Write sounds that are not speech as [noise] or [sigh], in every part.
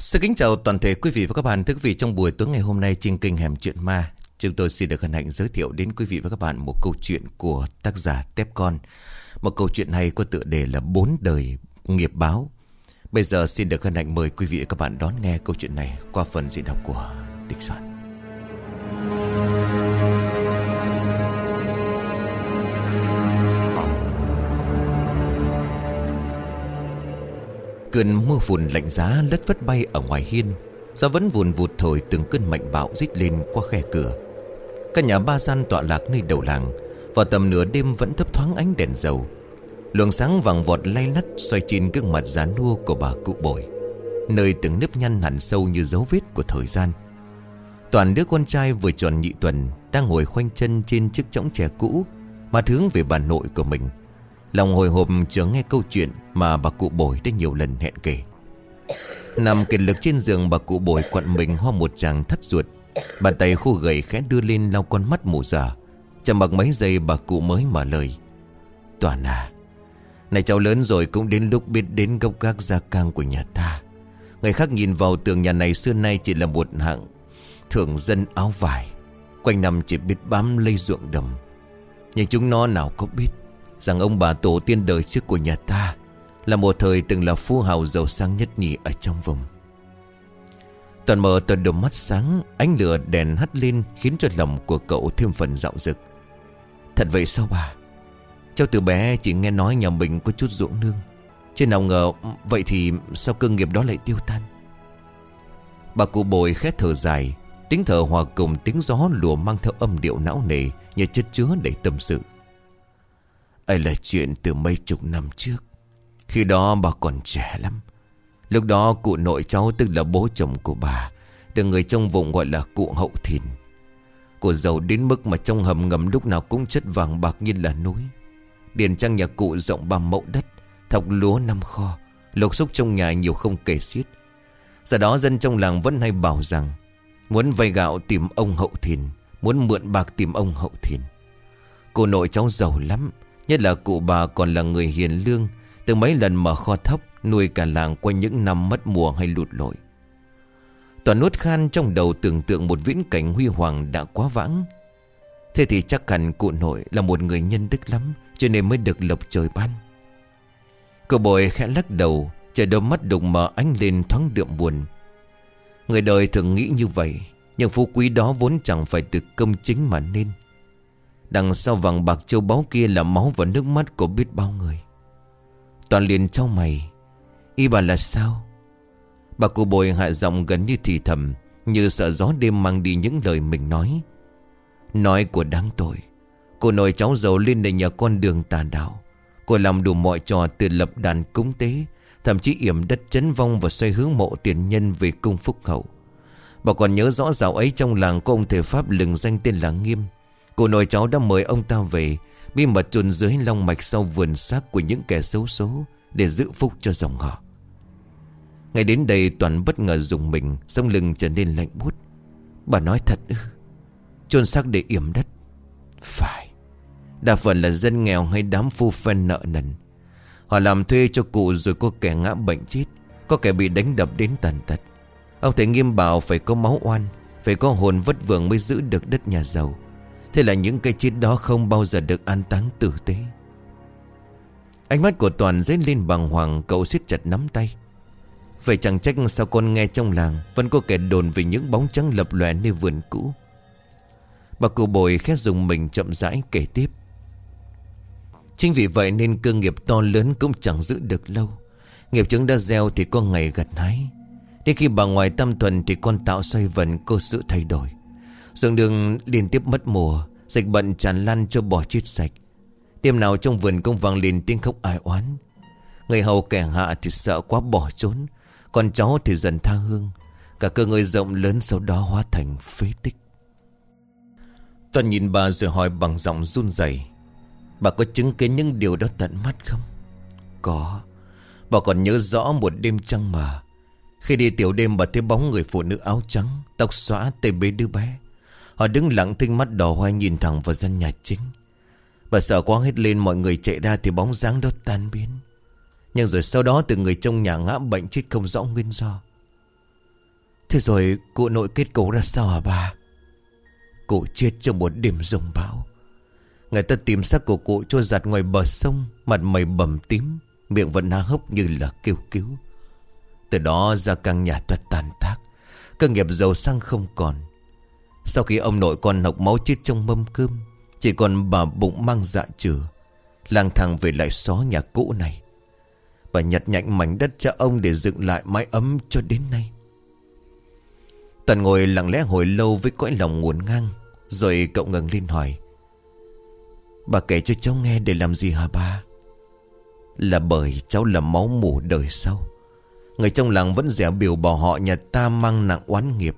Xin kính chào toàn thể quý vị và các bạn. Thưa quý vị, trong buổi tối ngày hôm nay, trên kênh Hẻm Chuyện Ma, Chúng tôi xin được hân hạnh giới thiệu đến quý vị và các bạn một câu chuyện của tác giả Tép Con. Một câu chuyện này có tựa đề là Bốn đời nghiệp báo. Bây giờ xin được hân hạnh mời quý vị và các bạn đón nghe câu chuyện này qua phần diễn đọc của Địch Soạn. Cơn mưa phùn lạnh giá lất vất bay ở ngoài hiên. Gió vẫn vùn vụt thổi từng cơn mạnh bạo rít lên qua khe cửa. Căn nhà ba gian tọa lạc nơi đầu làng, Vào tầm nửa đêm vẫn thấp thoáng ánh đèn dầu. Luồng sáng vàng vọt lay lắt xoay trên gương mặt giá nua của bà cụ bội, Nơi từng nếp nhăn hẳn sâu như dấu vết của thời gian. Toàn đứa con trai vừa tròn nhị tuần Đang ngồi khoanh chân trên chiếc chõng trẻ cũ, Mà hướng về bà nội của mình. Lòng hồi hộp chờ nghe câu chuyện Mà bà cụ bồi đã nhiều lần hẹn kể. Nằm kiệt lực trên giường, Bà cụ bồi quặn mình ho một chàng thắt ruột. Bàn tay khô gầy khẽ đưa lên lau con mắt mù già Chẳng mặc mấy giây, bà cụ mới mở lời. Toàn à Này cháu lớn rồi cũng đến lúc biết đến gốc gác gia cang của nhà ta. Người khác nhìn vào tường nhà này xưa nay chỉ là một hạng Thưởng dân áo vải. Quanh năm chỉ biết bám lây ruộng đầm. Nhưng chúng nó nào có biết Rằng ông bà tổ tiên đời trước của nhà ta Là một thời từng là phú hào giàu sang nhất nhì ở trong vùng. Toàn mở toàn đôi mắt sáng, Ánh lửa đèn hắt lên Khiến cho lòng của cậu thêm phần dạo dực. Thật vậy sao bà? Cháu từ bé chỉ nghe nói nhà mình có chút ruộng nương. Chứ nào ngờ, Vậy thì sao cơ nghiệp đó lại tiêu tan? Bà cụ bồi khét thở dài, Tiếng thở hòa cùng tiếng gió lùa mang theo âm điệu não nề Như chất chứa để tâm sự ấy là chuyện từ mấy chục năm trước. Khi đó bà còn trẻ lắm. Lúc đó cụ nội cháu tức là bố chồng của bà, Được người trong vùng gọi là cụ hậu thìn. Cụ giàu đến mức mà trong hầm ngầm lúc nào cũng chất vàng bạc như là núi. Điền trang nhà cụ rộng ba mẫu đất, Thọc lúa năm kho Lục xúc trong nhà nhiều không kể xiết. Giờ đó dân trong làng vẫn hay bảo rằng, Muốn vay gạo tìm ông hậu thìn, Muốn mượn bạc tìm ông hậu thìn. Cô nội cháu giàu lắm Nhất là cụ bà còn là người hiền lương, Từng mấy lần mở kho thóc, Nuôi cả làng qua những năm mất mùa hay lụt lội. Toàn nuốt khan trong đầu tưởng tượng một viễn cảnh huy hoàng đã quá vãng. Thế thì chắc hẳn cụ nội là một người nhân đức lắm, Cho nên mới được lộc trời ban. Cậu bồi khẽ lắc đầu trời đôi mắt đục mở ánh lên thoáng đượm buồn. Người đời thường nghĩ như vậy, Nhưng phú quý đó vốn chẳng phải từ công chính mà nên. Đằng sau vàng bạc châu báu kia là máu và nước mắt của biết bao người. Toàn liền trao mày. Y bà là sao? Bà cụ bồi hạ giọng gần như thì thầm, Như sợ gió đêm mang đi những lời mình nói. Nói của đáng tội. Cô nội cháu giàu lên để nhà con đường tà đạo. Cô làm đủ mọi trò từ lập đàn cúng tế, Thậm chí yểm đất chấn vong và xoay hướng mộ tiền nhân về cung phúc hậu. Bà còn nhớ rõ dạo ấy trong làng có ông thể Pháp lừng danh tên là Nghiêm. Cô nội cháu đã mời ông ta về, Bí mật chôn dưới long mạch sau vườn xác của những kẻ xấu số Để giữ phúc cho dòng họ. Ngày đến đây Toàn bất ngờ dùng mình Sông lưng trở nên lạnh bút Bà nói thật ư? Chôn xác để yểm đất. Phải. Đa phần là dân nghèo hay đám phu phen nợ nần. Họ làm thuê cho cụ rồi có kẻ ngã bệnh chết, Có kẻ bị đánh đập đến tàn tật. Ông thầy nghiêm bảo phải có máu oan, Phải có hồn vất vưởng mới giữ được đất nhà giàu. Thế là những cái chết đó không bao giờ được an táng tử tế. Ánh mắt của Toàn dấy lên bằng hoàng, Cậu siết chặt nắm tay. Vậy chẳng trách sao con nghe trong làng Vẫn có kẻ đồn về những bóng trắng lập lòe nơi vườn cũ. Bà cụ bồi khét dùng mình chậm rãi kể tiếp. Chính vì vậy nên cơ nghiệp to lớn cũng chẳng giữ được lâu. Nghiệp chứng đã gieo thì có ngày gặt hái. Đến khi bà ngoài tâm thuần thì con tạo xoay vần cơ sự thay đổi. Dường đường liên tiếp mất mùa Dịch bệnh tràn lan cho bỏ chết sạch. Đêm nào trong vườn công vang lên tiếng khóc ai oán. Người hầu kẻ hạ thì sợ quá bỏ trốn, Còn cháu thì dần tha hương. Cả cơ người rộng lớn sau đó hóa thành phế tích. Toàn nhìn bà rồi hỏi bằng giọng run rẩy, Bà có chứng kiến những điều đó tận mắt không? Có. Bà còn nhớ rõ một đêm trăng mà. Khi đi tiểu đêm bà thấy bóng người phụ nữ áo trắng, Tóc xóa tay bế đứa bé. Họ đứng lặng tinh mắt đỏ hoe nhìn thẳng vào gian nhà chính. Bà sợ quá hết lên, mọi người chạy ra thì bóng dáng đó tan biến. Nhưng rồi sau đó từ người trong nhà ngã bệnh chết không rõ nguyên do. Thế rồi cụ nội kết cấu ra sao hả bà? Cụ chết trong một đêm rồng bão. Người ta tìm xác của cụ trôi giặt ngoài bờ sông, Mặt mày bầm tím, Miệng vẫn há hốc như là kêu cứu. Từ đó ra căn nhà ta tàn tác, Cơ nghiệp giàu sang không còn. Sau khi ông nội con học máu chết trong mâm cơm, Chỉ còn bà bụng mang dạ chửa lang thang về lại xó nhà cũ này. Bà nhặt nhạnh mảnh đất cho ông Để dựng lại mái ấm cho đến nay. Tần ngồi lặng lẽ hồi lâu Với cõi lòng nguồn ngang, Rồi cậu ngừng lên hỏi, Bà kể cho cháu nghe để làm gì hả ba? Là bởi cháu là máu mủ đời sau. Người trong làng vẫn dẻo biểu bỏ họ nhà ta mang nặng oán nghiệp.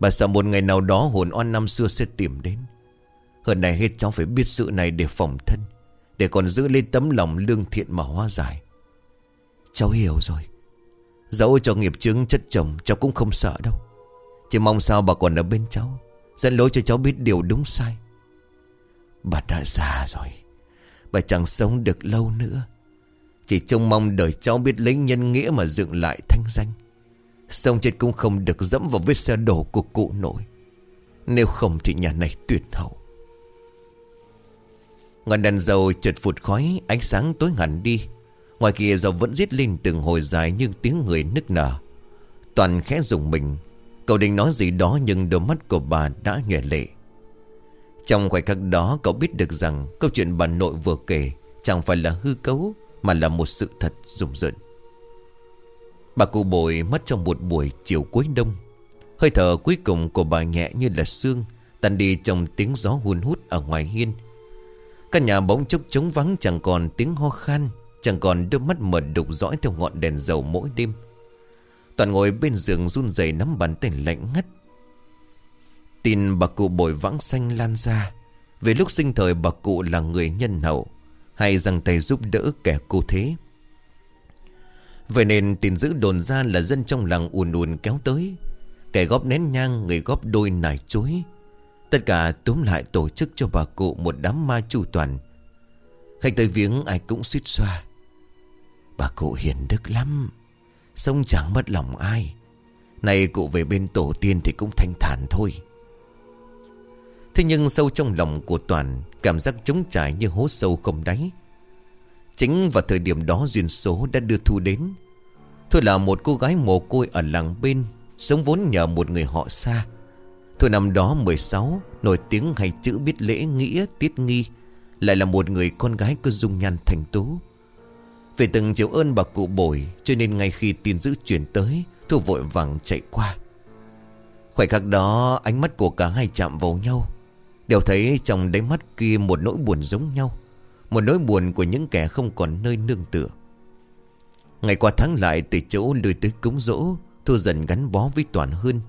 Bà sợ một ngày nào đó hồn oan năm xưa sẽ tìm đến. Hơn này hết cháu phải biết sự này để phòng thân, Để còn giữ lên tấm lòng lương thiện mà hóa giải. Cháu hiểu rồi. Dẫu cho nghiệp chứng chất chồng, Cháu cũng không sợ đâu. Chỉ mong sao bà còn ở bên cháu, Dẫn lối cho cháu biết điều đúng sai. Bà đã già rồi, Bà chẳng sống được lâu nữa. Chỉ trông mong đời cháu biết lấy nhân nghĩa mà dựng lại thanh danh. Xong chết cũng không được dẫm vào vết xe đổ của cụ nội. Nếu không thì nhà này tuyệt hậu. Ngọn đèn dầu chợt phụt khói, Ánh sáng tối hẳn đi. Ngoài kia dầu vẫn giết lên từng hồi dài Nhưng tiếng người nức nở. Toàn khẽ dùng mình. Cậu định nói gì đó nhưng đôi mắt của bà đã nhòe lệ. Trong khoảnh khắc đó, cậu biết được rằng Câu chuyện bà nội vừa kể Chẳng phải là hư cấu Mà là một sự thật rùng rợn. Bà cụ bội mất trong một buổi chiều cuối đông. Hơi thở cuối cùng của bà nhẹ như là xương Tan đi trong tiếng gió hun hút ở ngoài hiên. Căn nhà bỗng chốc trống vắng, chẳng còn tiếng ho khan, Chẳng còn đôi mắt mờ đục dõi theo ngọn đèn dầu mỗi đêm. Toàn ngồi bên giường run rẩy nắm bàn tay lạnh ngắt. Tin bà cụ bồi vãng xanh lan ra, Về lúc sinh thời bà cụ là người nhân hậu, Hay rằng tay giúp đỡ kẻ cô thế. Vậy nên tin giữ đồn ra là dân trong làng ùn ùn kéo tới. Kẻ góp nén nhang, Người góp đôi nải chuối. Tất cả túm lại tổ chức cho bà cụ Một đám ma chu toàn. Khách tới viếng, ai cũng suýt xoa. Bà cụ hiền đức lắm, Sống chẳng mất lòng ai. Này cụ về bên tổ tiên thì cũng thanh thản thôi. Thế nhưng sâu trong lòng của Toàn, Cảm giác trống trải như hố sâu không đáy. Chính vào thời điểm đó duyên số đã đưa Thu đến. Thu là một cô gái mồ côi ở làng bên, Sống vốn nhờ một người họ xa. Thu năm đó 16 Nổi tiếng hay chữ biết lễ nghĩa tiết nghi, Lại là một người con gái có dung nhan thành tú. Về từng chiều ơn bà cụ bồi, Cho nên ngay khi tin dữ chuyển tới, Thu vội vàng chạy qua. Khoảnh khắc đó, ánh mắt của cả hai chạm vào nhau. Đều thấy trong đáy mắt kia một nỗi buồn giống nhau. Một nỗi buồn của những kẻ không còn nơi nương tựa. Ngày qua tháng lại, từ chỗ lười tới cúng dỗ, Thu dần gắn bó với Toàn hơn.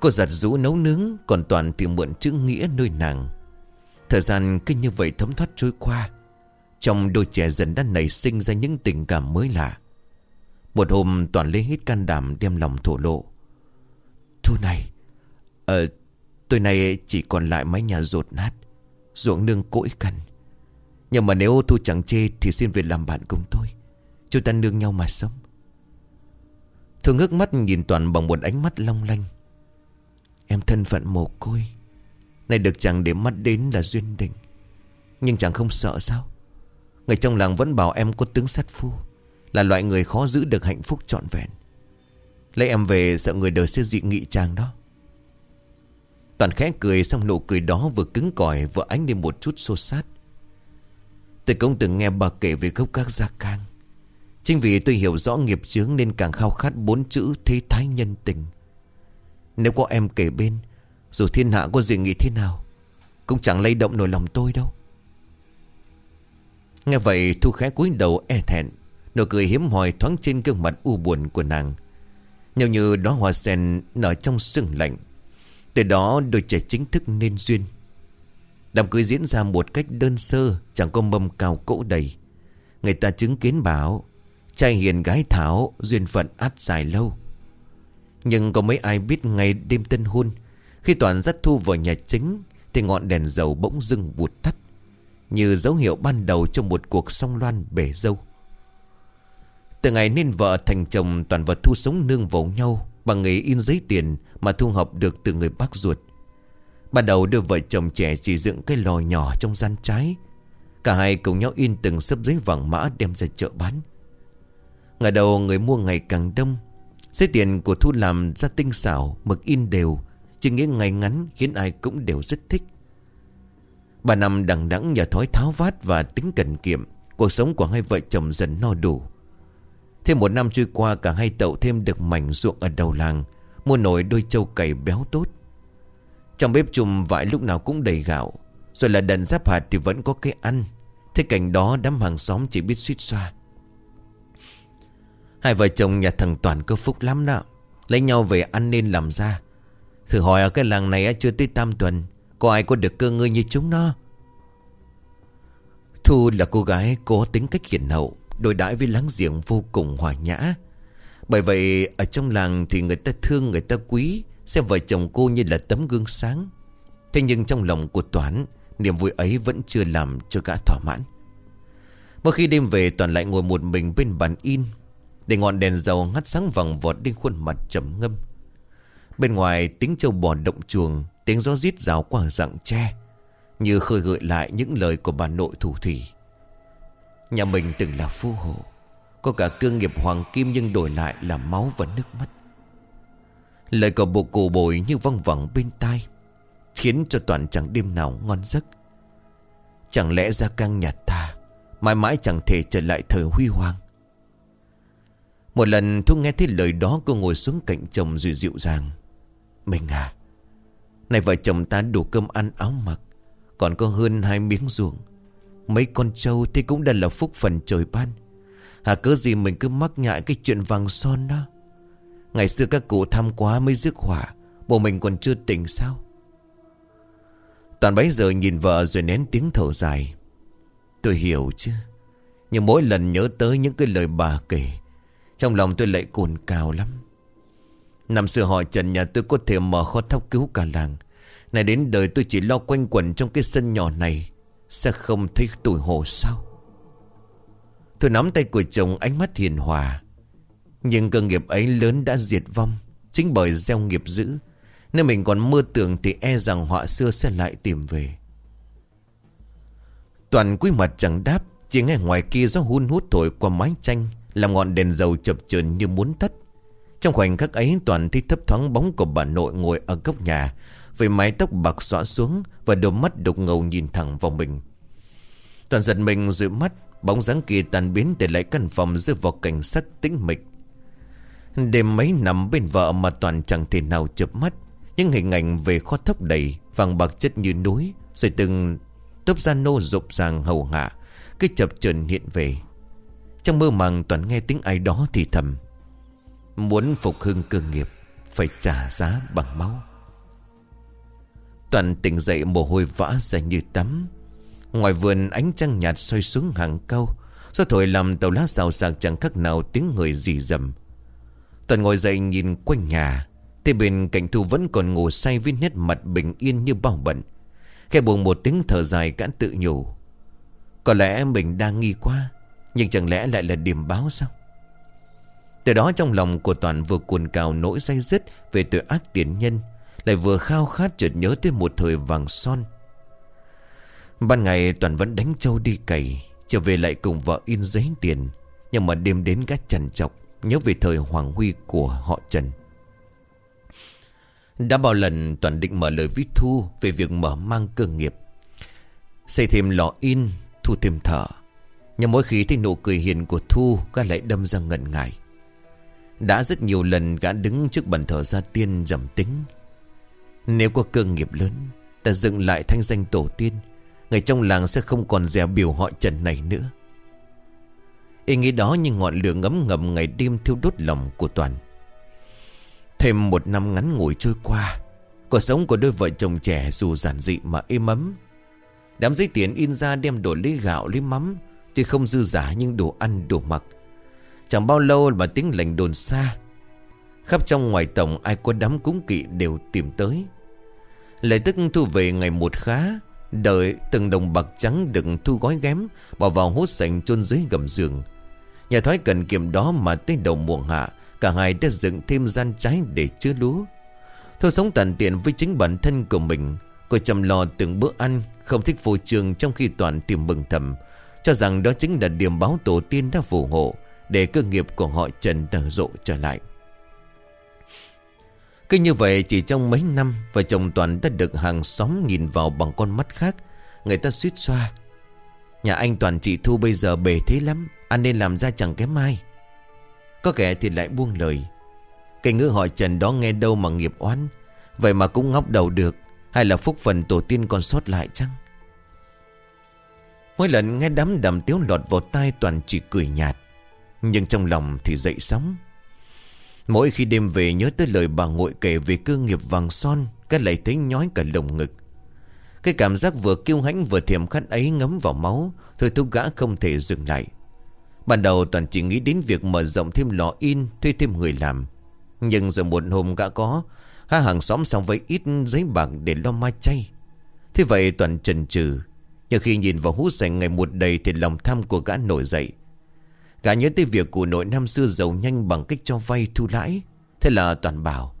Cô giặt rũ nấu nướng, Còn Toàn thì mượn chữ nghĩa nơi nàng. Thời gian cứ như vậy thấm thoát trôi qua. Trong đôi trẻ dần đã nảy sinh ra những tình cảm mới lạ. Một hôm, Toàn lấy hết can đảm đem lòng thổ lộ. Thu này Ờ Tôi này chỉ còn lại mái nhà rột nát, Ruộng nương cỗi cằn. Nhưng mà nếu Thu chẳng chê Thì xin về làm bạn cùng tôi. Chúng ta nương nhau mà sống. Thu ngước mắt nhìn Toàn bằng một ánh mắt long lanh. Em thân phận mồ côi. Này được chẳng để mắt đến là duyên định. Nhưng chẳng không sợ sao? Người trong làng vẫn bảo em có tướng sát phu, Là loại người khó giữ được hạnh phúc trọn vẹn. Lấy em về sợ người đời sẽ dị nghị chàng đó. Toàn khẽ cười xong nụ cười đó vừa cứng cỏi, vừa ánh lên một chút xô sát Tôi cũng từng nghe bà kể về gốc các gia cang. Chính vì tôi hiểu rõ nghiệp chướng nên càng khao khát bốn chữ thế thái nhân tình. Nếu có em kể bên, Dù thiên hạ có gì nghĩ thế nào, Cũng chẳng lay động nổi lòng tôi đâu. Nghe vậy, Thu khẽ cúi đầu e thẹn, Nụ cười hiếm hoi thoáng trên gương mặt u buồn của nàng. Nhiều như đó hoa sen nở trong sương lạnh. Từ đó, đôi trẻ chính thức nên duyên. Đám cưới diễn ra một cách đơn sơ, Chẳng có mâm cao cỗ đầy. Người ta chứng kiến bảo, Trai hiền gái thảo, Duyên phận át dài lâu. Nhưng có mấy ai biết ngày đêm tân hôn, Khi Toàn dắt Thu vào nhà chính, Thì ngọn đèn dầu bỗng dưng vụt tắt, Như dấu hiệu ban đầu Trong một cuộc song loan bể dâu. Từ ngày nên vợ thành chồng, Toàn và Thu sống nương vào nhau, Bằng nghề in giấy tiền Mà thu học được từ người bác ruột. Ban đầu đưa vợ chồng trẻ chỉ dựng cái lò nhỏ trong gian trái. Cả hai cùng nhau in từng sấp giấy vàng mã đem ra chợ bán. Ngày đầu người mua ngày càng đông. Giấy tiền của Thu làm ra tinh xảo, Mực in đều. Chỉ nghĩa ngày ngắn khiến ai cũng đều rất thích. Bà năm đằng đẵng nhờ thói tháo vát và tính cần kiệm. Cuộc sống của hai vợ chồng dần no đủ. Thêm một năm trôi qua, cả hai tậu thêm được mảnh ruộng ở đầu làng, Mua nổi đôi trâu cày béo tốt. Trong bếp chùm vải lúc nào cũng đầy gạo. Rồi là đần giáp hạt thì vẫn có cái ăn. Thế cảnh đó đám hàng xóm chỉ biết suýt xoa. Hai vợ chồng nhà thằng Toàn cơ phúc lắm đó. Lấy nhau về ăn nên làm ra. Thử hỏi ở cái làng này chưa tới tam tuần, Có ai có được cơ ngơi như chúng nó? Thu là cô gái có tính cách hiền hậu, Đối đãi với láng giềng vô cùng hòa nhã. Bởi vậy, ở trong làng thì người ta thương, người ta quý. Xem vợ chồng cô như là tấm gương sáng. Thế nhưng trong lòng của Toán, Niềm vui ấy vẫn chưa làm cho gã thỏa mãn. Mỗi khi đêm về Toàn lại ngồi một mình bên bàn in, Để ngọn đèn dầu ngắt sáng vòng vọt lên khuôn mặt trầm ngâm. Bên ngoài, tiếng trâu bò động chuồng, Tiếng gió rít rào qua rặng tre, Như khơi gợi lại những lời của bà nội thủ thủy. Nhà mình từng là phu hộ, Có cả cương nghiệp hoàng kim nhưng đổi lại là máu và nước mắt. Lời cầu bộ cổ bồi như văng vẳng bên tai, Khiến cho toàn chẳng đêm nào ngon giấc. Chẳng lẽ ra căng nhà ta, Mãi mãi chẳng thể trở lại thời huy hoàng? Một lần Thu nghe thấy lời đó, Cô ngồi xuống cạnh chồng rồi dịu dàng. Mình à Này vợ chồng ta đủ cơm ăn áo mặc, Còn có hơn hai miếng ruộng. Mấy con trâu thì cũng đã là phúc phần trời ban. Hả cớ gì mình cứ mắc nhại cái chuyện vàng son đó? Ngày xưa các cụ tham quá mới rước hỏa Bộ mình còn chưa tỉnh sao? Toàn bấy giờ nhìn vợ rồi nén tiếng thở dài. Tôi hiểu chứ, Nhưng mỗi lần nhớ tới những cái lời bà kể, Trong lòng tôi lại cồn cào lắm. Năm xưa họ Trần nhà tôi có thể mở kho thóc cứu cả làng. Này đến đời tôi chỉ lo quanh quẩn trong cái sân nhỏ này, Sẽ không thấy tủi hổ sao? Tôi nắm tay của chồng, ánh mắt hiền hòa. Nhưng cơ nghiệp ấy lớn đã diệt vong, Chính bởi gieo nghiệp dữ. Nếu mình còn mơ tưởng thì e rằng họa xưa sẽ lại tìm về. Toàn quý mặt chẳng đáp, Chỉ nghe ngoài kia gió hun hút thổi qua mái tranh, Làm ngọn đèn dầu chập chờn như muốn tắt Trong khoảnh khắc ấy, Toàn thấy thấp thoáng bóng của bà nội ngồi ở góc nhà, Với mái tóc bạc xõa xuống Và đôi mắt đục ngầu nhìn thẳng vào mình. Toàn giật mình dụi mắt, Bóng dáng kia tan biến để lại căn phòng rơi vào cảnh sắc tĩnh mịch. Đêm mấy nằm bên vợ mà Toàn chẳng thể nào chớp mắt. Những hình ảnh về kho thấp đầy, Vàng bạc chất như núi, Rồi từng tốp gia nô rộp ràng hầu hạ, Cứ chập chờn hiện về. Trong mơ màng Toàn nghe tiếng ai đó thì thầm, Muốn phục hưng cơ nghiệp, Phải trả giá bằng máu. Toàn tỉnh dậy mồ hôi vã ra như tắm. Ngoài vườn ánh trăng nhạt soi xuống hàng câu Gió thổi làm tàu lá xào xạc chẳng khác nào tiếng người dì dầm Toàn ngồi dậy nhìn quanh nhà, Thì bên cạnh Thu vẫn còn ngủ say với nét mặt bình yên như bao bận. Khe buồn một tiếng thở dài cãn tự nhủ, Có lẽ mình đang nghi quá, Nhưng chẳng lẽ lại là điểm báo sao? Từ đó trong lòng của Toàn vừa cuồn cào nỗi say dứt Về tội ác tiền nhân, Lại vừa khao khát chợt nhớ tới một thời vàng son. Ban ngày Toàn vẫn đánh trâu đi cày, Trở về lại cùng vợ in giấy tiền, Nhưng mà đêm đến gác trần chọc Nhớ về thời hoàng huy của họ Trần. Đã bao lần Toàn định mở lời với Thu Về việc mở mang cơ nghiệp, Xây thêm lò in, Thu thêm thở Nhưng mỗi khi thấy nụ cười hiền của Thu, Gã lại đâm ra ngần ngại. Đã rất nhiều lần gã đứng trước bàn thờ gia tiên dầm tính. Nếu có cơ nghiệp lớn, Ta dựng lại thanh danh tổ tiên, Người trong làng sẽ không còn dè biểu họ Trần này nữa. Ý nghĩ đó như ngọn lửa ngấm ngầm ngày đêm thiêu đốt lòng của Toàn. Thêm một năm ngắn ngủi trôi qua, Cuộc sống của đôi vợ chồng trẻ dù giản dị mà êm ấm. Đám giấy tiền in ra đem đổ lấy gạo lấy mắm, Tuy không dư giả nhưng đồ ăn, đồ mặc. Chẳng bao lâu mà tiếng lệnh đồn xa. Khắp trong ngoài tổng ai có đám cúng kỵ đều tìm tới. Lệ tức thu về ngày một khá, Đợi từng đồng bạc trắng đựng thu gói ghém, Bỏ vào hốt sành chôn dưới gầm giường. Nhà thói cần kiệm đó mà tới đầu mùa hạ, Cả hai đã dựng thêm gian trái để chứa lúa. Thôi sống tàn tiện với chính bản thân của mình, Cô chăm lo từng bữa ăn, Không thích phô trường trong khi toàn tìm mừng thầm, Cho rằng đó chính là điểm báo tổ tiên đã phù hộ Để cơ nghiệp của họ Trần nở rộ trở lại. Cứ như vậy, chỉ trong mấy năm, Vợ chồng Toàn đã được hàng xóm nhìn vào bằng con mắt khác, Người ta suýt xoa. Nhà anh Toàn chị Thu bây giờ bề thế lắm. Anh nên làm ra chẳng kém ai. Có kẻ thì lại buông lời. Cái ngữ họ Trần đó nghe đâu mà nghiệp oán. Vậy mà cũng ngóc đầu được. Hay là phúc phần tổ tiên còn sót lại chăng? Mỗi lần nghe đám đầm tiếu lọt vào tai Toàn chỉ cười nhạt. Nhưng trong lòng thì dậy sóng. Mỗi khi đêm về nhớ tới lời bà ngội kể về cơ nghiệp vàng son, Cái lại thấy nhói cả lồng ngực. Cái cảm giác vừa kiêu hãnh vừa thèm khát ấy ngấm vào máu, Thôi thúc gã không thể dừng lại. Ban đầu toàn chỉ nghĩ đến việc mở rộng thêm lò in, Thuê thêm người làm. Nhưng rồi một hôm gã có Hai hàng xóm xong với ít giấy bạc để lo mai chay. Thế vậy toàn trần trừ Nhưng khi nhìn vào hút sành ngày một đầy Thì lòng tham của gã nổi dậy. Gã nhớ tới việc cụ nội năm xưa giàu nhanh bằng cách cho vay thu lãi. Thế là toàn bảo,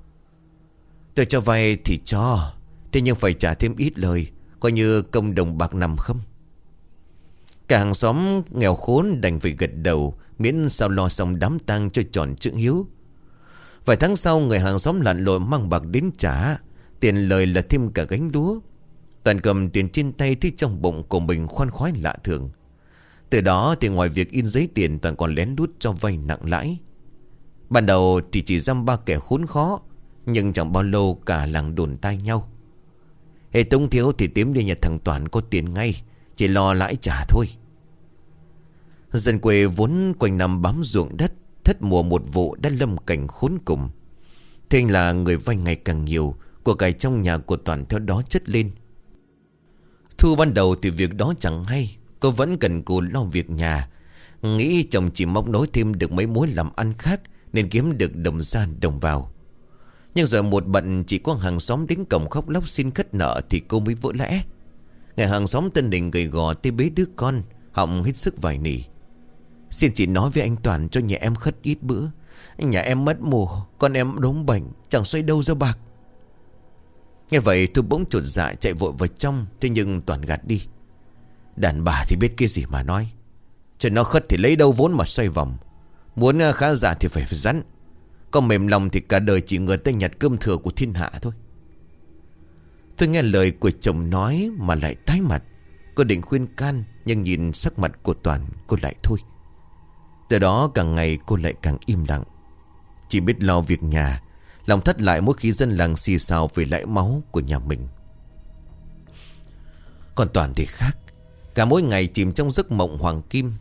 Tôi cho vay thì cho, Thế nhưng phải trả thêm ít lời, Coi như công đồng bạc nằm không? Cả hàng xóm nghèo khốn đành phải gật đầu, Miễn sao lo xong đám tang cho tròn chữ hiếu. Vài tháng sau, người hàng xóm lặn lội mang bạc đến trả. Tiền lời là thêm cả gánh lúa. Toàn cầm tiền trên tay thì trong bụng của mình khoan khoái lạ thường. Từ đó thì ngoài việc in giấy tiền, Toàn còn lén đút cho vay nặng lãi. Ban đầu thì chỉ dăm ba kẻ khốn khó, Nhưng chẳng bao lâu cả làng đồn tai nhau. Hệ tống thiếu thì tím đi nhà thằng Toàn có tiền ngay, Chỉ lo lãi trả thôi. Dân quê vốn quanh năm bám ruộng đất, Thất mùa một vụ đã lâm cảnh khốn cùng. Thế là người vay ngày càng nhiều, Của cải trong nhà của Toàn theo đó chất lên. Thu ban đầu thì việc đó chẳng hay, Cô vẫn cần cù lo việc nhà. Nghĩ chồng chỉ mong nối thêm được mấy mối làm ăn khác, Nên kiếm được đồng ra đồng vào. Nhưng rồi một bận chỉ có hàng xóm đến cổng khóc lóc xin khất nợ Thì cô mới vỡ lẽ. Ngày hàng xóm tân đình gầy gò tê bế đứa con Họng hết sức vài nỉ. Xin chị nói với anh Toàn cho nhà em khất ít bữa. Nhà em mất mùa, Con em đống bệnh, Chẳng xoay đâu ra bạc. Nghe vậy tôi bỗng chuột dạ chạy vội vào trong, Thế nhưng Toàn gạt đi. Đàn bà thì biết cái gì mà nói. Cho nó khất thì lấy đâu vốn mà xoay vòng. Muốn à, khá giả thì phải phải rắn. Có mềm lòng thì cả đời chỉ ngờ tay nhặt cơm thừa của thiên hạ thôi. Tôi nghe lời của chồng nói mà lại tái mặt. Cô định khuyên can, Nhưng nhìn sắc mặt của Toàn cô lại thôi. Từ đó càng ngày cô lại càng im lặng. Chỉ biết lo việc nhà, Lòng thất lại mỗi khi dân làng xì xào về lãi máu của nhà mình. Còn Toàn thì khác. Cả mỗi ngày chìm trong giấc mộng hoàng kim.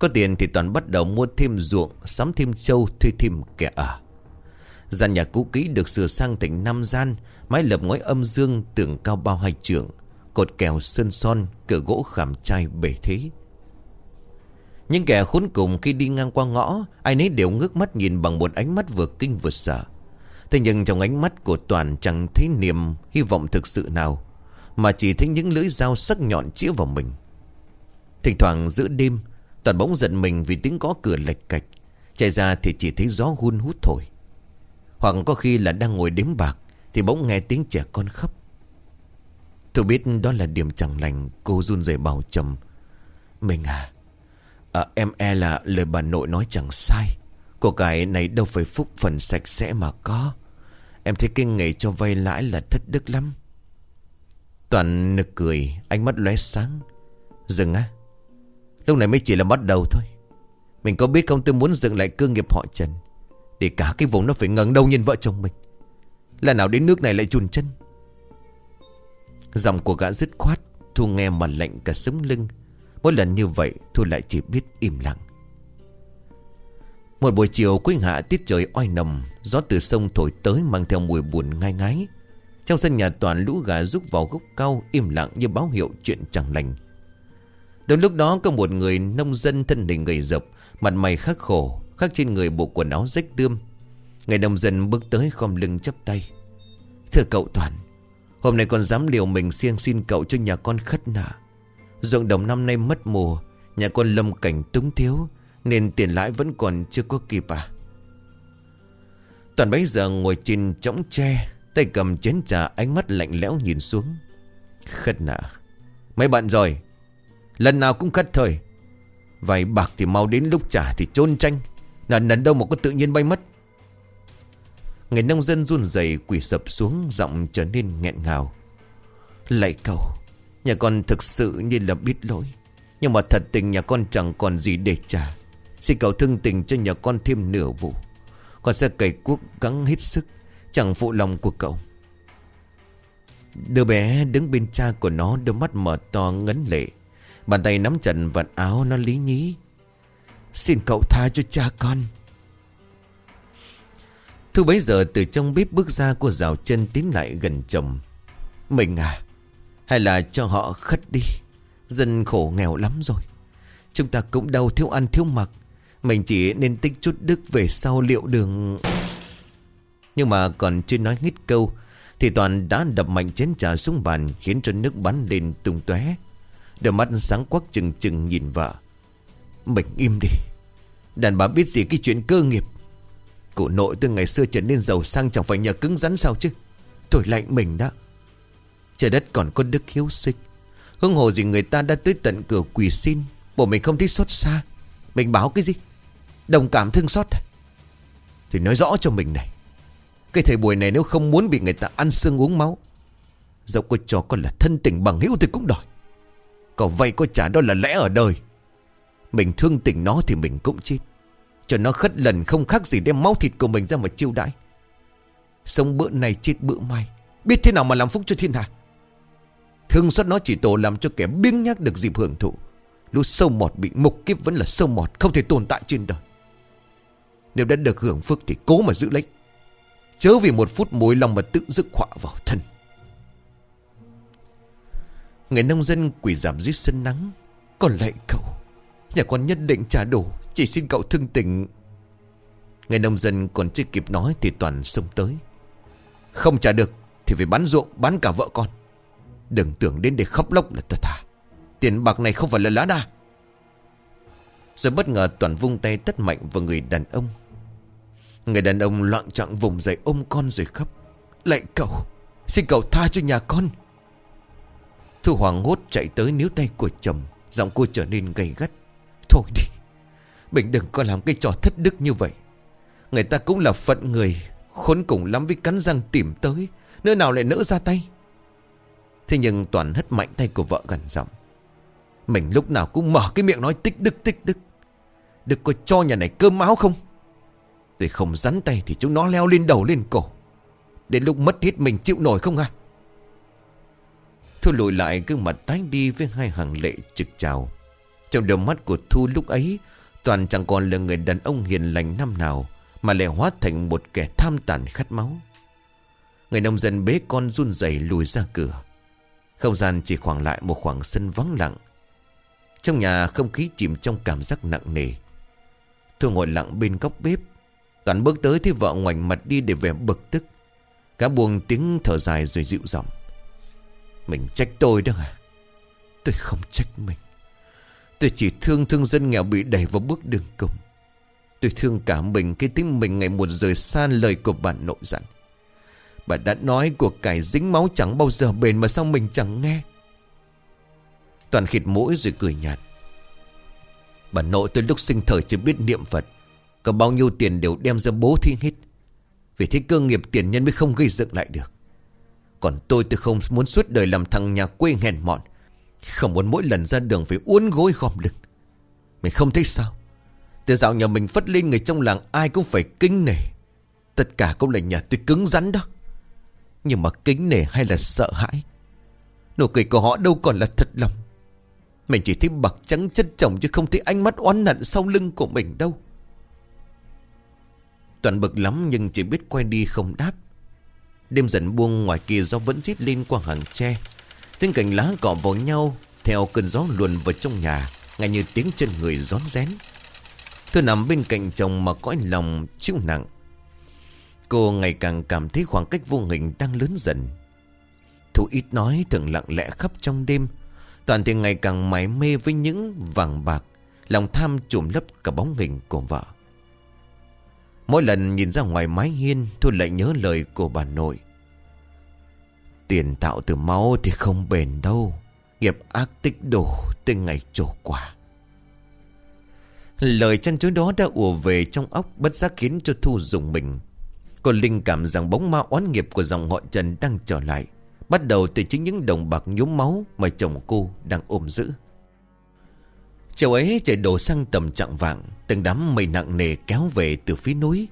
Có tiền thì Toàn bắt đầu mua thêm ruộng, Sắm thêm trâu, thuê thêm kẻ ở. Gian nhà cũ kỹ được sửa sang thành năm gian, Mái lập ngói âm dương, Tường cao bao hai trường, Cột kèo sơn son, Cửa gỗ khảm trai bể thế. Những kẻ khốn cùng khi đi ngang qua ngõ Ai nấy đều ngước mắt nhìn bằng một ánh mắt vừa kinh vừa sợ. Thế nhưng trong ánh mắt của Toàn chẳng thấy niềm hy vọng thực sự nào Mà chỉ thấy những lưỡi dao sắc nhọn chĩa vào mình. Thỉnh thoảng giữa đêm Toàn bỗng giận mình vì tiếng gõ cửa lệch cạch Chạy ra thì chỉ thấy gió hun hút thổi. Hoặc có khi là đang ngồi đếm bạc Thì bỗng nghe tiếng trẻ con khóc. Tôi biết đó là điểm chẳng lành Cô run rẩy bảo trầm Mình à, à Em e là lời bà nội nói chẳng sai. Cô gái này đâu phải phúc phần sạch sẽ mà có. Em thấy cái nghề cho vay lãi là thất đức lắm. Toàn nực cười, Ánh mắt lóe sáng. Dừng á. Lúc này mới chỉ là bắt đầu thôi. Mình có biết không, tôi muốn dựng lại cơ nghiệp họ Trần. Để cả cái vùng nó phải ngẩng đầu nhìn vợ chồng mình. Là nào đến nước này lại chùn chân? Dòng của gã dứt khoát, Thu nghe mà lạnh cả sống lưng. Mỗi lần như vậy, Thu lại chỉ biết im lặng. Một buổi chiều cuối hạ tiết trời oi nồng, Gió từ sông thổi tới mang theo mùi buồn ngai ngái. Trong sân nhà toàn lũ gà rúc vào gốc cao, Im lặng như báo hiệu chuyện chẳng lành. Đến lúc đó, có một người nông dân thân hình gầy rộc Mặt mày khắc khổ, Khắc trên người bộ quần áo rách tươm. Người nông dân bước tới khom lưng chắp tay. Thưa cậu Toàn, Hôm nay con dám liều mình siêng xin cậu cho nhà con khất nạ Ruộng đồng năm nay mất mùa, Nhà con lâm cảnh túng thiếu, Nên tiền lãi vẫn còn chưa có kịp à. Toàn bấy giờ ngồi trên trống tre, Tay cầm chén trà ánh mắt lạnh lẽo nhìn xuống. Khất nạ, Mấy bạn rồi, Lần nào cũng khất thôi Vài bạc thì mau đến lúc trả thì trôn tranh, Lần nấn đâu mà có tự nhiên bay mất. Người nông dân run rẩy quỳ sập xuống, Giọng trở nên nghẹn ngào. Lạy cầu Nhà con thực sự như là biết lỗi. Nhưng mà thật tình nhà con chẳng còn gì để trả. Xin cậu thương tình cho nhà con thêm nửa vụ. Con sẽ cày cuốc gắng hết sức, Chẳng phụ lòng của cậu. Đứa bé đứng bên cha của nó, Đôi mắt mở to ngấn lệ. Bàn tay nắm chặt vạt áo nó lý nhí. Xin cậu tha cho cha con. Thu bấy giờ từ trong bếp bước ra, Cô rào chân tiến lại gần chồng. Mình à hay là cho họ khất đi? Dân khổ nghèo lắm rồi. Chúng ta cũng đâu thiếu ăn thiếu mặc. Mình chỉ nên tích chút đức về sau liệu đường. Nhưng mà còn chưa nói nghít câu, Thì Toàn đã đập mạnh chén trà xuống bàn, Khiến cho nước bắn lên tung tóe. Đôi mắt sáng quắc chừng chừng nhìn vợ. Mình im đi. Đàn bà biết gì cái chuyện cơ nghiệp? Cụ nội từ ngày xưa trở nên giàu sang Chẳng phải nhờ cứng rắn sao chứ? Thôi lạnh mình đó Trời đất còn có đức hiếu sinh. Hương hồ gì người ta đã tới tận cửa quỳ xin, Bộ mình không thích xót xa. Mình báo cái gì? Đồng cảm thương xót? À? Thì nói rõ cho mình này. Cái thời buổi này nếu không muốn bị người ta ăn xương uống máu, Dẫu có cho con là thân tình bằng hữu thì cũng đòi. Còn vậy có trả đó là lẽ ở đời. Mình thương tình nó thì mình cũng chết. Cho nó khất lần không khác gì đem máu thịt của mình ra mà chiêu đãi. Sống bữa này chết bữa mai. Biết thế nào mà làm phúc cho thiên hạ? Thương xót nó chỉ tổ làm cho kẻ biếng nhác được dịp hưởng thụ. Lũ sâu mọt bị mục kiếp vẫn là sâu mọt, Không thể tồn tại trên đời. Nếu đã được hưởng phước thì cố mà giữ lấy. Chớ vì một phút mối lòng mà tự dứt họa vào thân. Người nông dân quỷ giảm dưới sân nắng Còn lại cậu Nhà con nhất định trả đủ Chỉ xin cậu thương tình. Người nông dân còn chưa kịp nói Thì toàn xông tới. Không trả được Thì phải bán ruộng, bán cả vợ con. Đừng tưởng đến để khóc lóc là ta thả Tiền bạc này không phải là lá đa. Rồi bất ngờ toàn vung tay tất mạnh vào người đàn ông. Người đàn ông loạn trọng vùng dậy ôm con rồi khóc. Lạy cậu, Xin cậu tha cho nhà con. Thu Hoàng hốt chạy tới níu tay của chồng, Giọng cô trở nên gay gắt. Thôi đi Bình đừng có làm cái trò thất đức như vậy. Người ta cũng là phận người, Khốn cùng lắm với cắn răng tìm tới, Nơi nào lại nỡ ra tay. Thế nhưng Toàn hất mạnh tay của vợ gần giọng. Mình lúc nào cũng mở cái miệng nói tích đức tích đức. Được có cho nhà này cơm áo không? Tôi không rắn tay thì chúng nó leo lên đầu lên cổ. Đến lúc mất hết mình chịu nổi không à? Thu lùi lại gương mặt tái đi với hai hàng lệ trực trào. Trong đôi mắt của Thu lúc ấy, Toàn chẳng còn là người đàn ông hiền lành năm nào, Mà lại hóa thành một kẻ tham tàn khát máu. Người nông dân bế con run rẩy lùi ra cửa. Không gian chỉ khoảng lại một khoảng sân vắng lặng. Trong nhà không khí chìm trong cảm giác nặng nề. Thu ngồi lặng bên góc bếp. Toàn bước tới thì vợ ngoảnh mặt đi để vẻ bực tức. Cá buông tiếng thở dài rồi dịu giọng. Mình trách tôi đó à Tôi không trách mình. Tôi chỉ thương thương dân nghèo bị đẩy vào bước đường cùng. Tôi thương cả mình Cái tính mình ngày một rời xa lời của bà nội dặn Bà đã nói cuộc cải dính máu chẳng bao giờ bền Mà sao mình chẳng nghe? Toàn khịt mũi rồi cười nhạt. Bà nội tôi lúc sinh thời chưa biết niệm Phật, Có bao nhiêu tiền đều đem ra bố thi hết Vì thế cơ nghiệp tiền nhân mới không gây dựng lại được. Còn tôi tôi không muốn suốt đời làm thằng nhà quê hèn mọn. Không muốn mỗi lần ra đường phải uốn gối gom lưng. Mày không thấy sao? Từ dạo nhà mình phất lên người trong làng ai cũng phải kinh nể. Tất cả cũng là nhà tôi cứng rắn đó. Nhưng mà kính nể hay là sợ hãi? Nụ cười của họ đâu còn là thật lòng. Mình chỉ thấy bạc trắng chất chồng Chứ không thấy ánh mắt oán nặn sau lưng của mình đâu. Toàn bực lắm nhưng chỉ biết quay đi không đáp. Đêm dần buông ngoài kia gió vẫn rít lên qua hàng tre. Tiếng cành lá cọ vào nhau Theo cơn gió luồn vào trong nhà Ngay như tiếng chân người rón rén. Tôi nằm bên cạnh chồng mà cõi lòng chịu nặng. Cô ngày càng cảm thấy khoảng cách vô hình đang lớn dần. Thu ít nói thường lặng lẽ khắp trong đêm. Toàn thì ngày càng mải mê với những vàng bạc, Lòng tham trùm lấp cả bóng hình của vợ. Mỗi lần nhìn ra ngoài mái hiên, Thu lại nhớ lời của bà nội. Tiền tạo từ máu thì không bền đâu, Nghiệp ác tích đổ tới ngày trổ quả. Lời chăn chối đó đã ùa về trong óc, Bất giác khiến cho Thu dùng mình. Cô linh cảm rằng bóng ma oán nghiệp của dòng họ Trần đang trở lại. Bắt đầu từ chính những đồng bạc nhốm máu Mà chồng cô đang ôm giữ. Chiều ấy, trời đổ sang tầm trạng vạng. Từng đám mây nặng nề kéo về từ phía núi.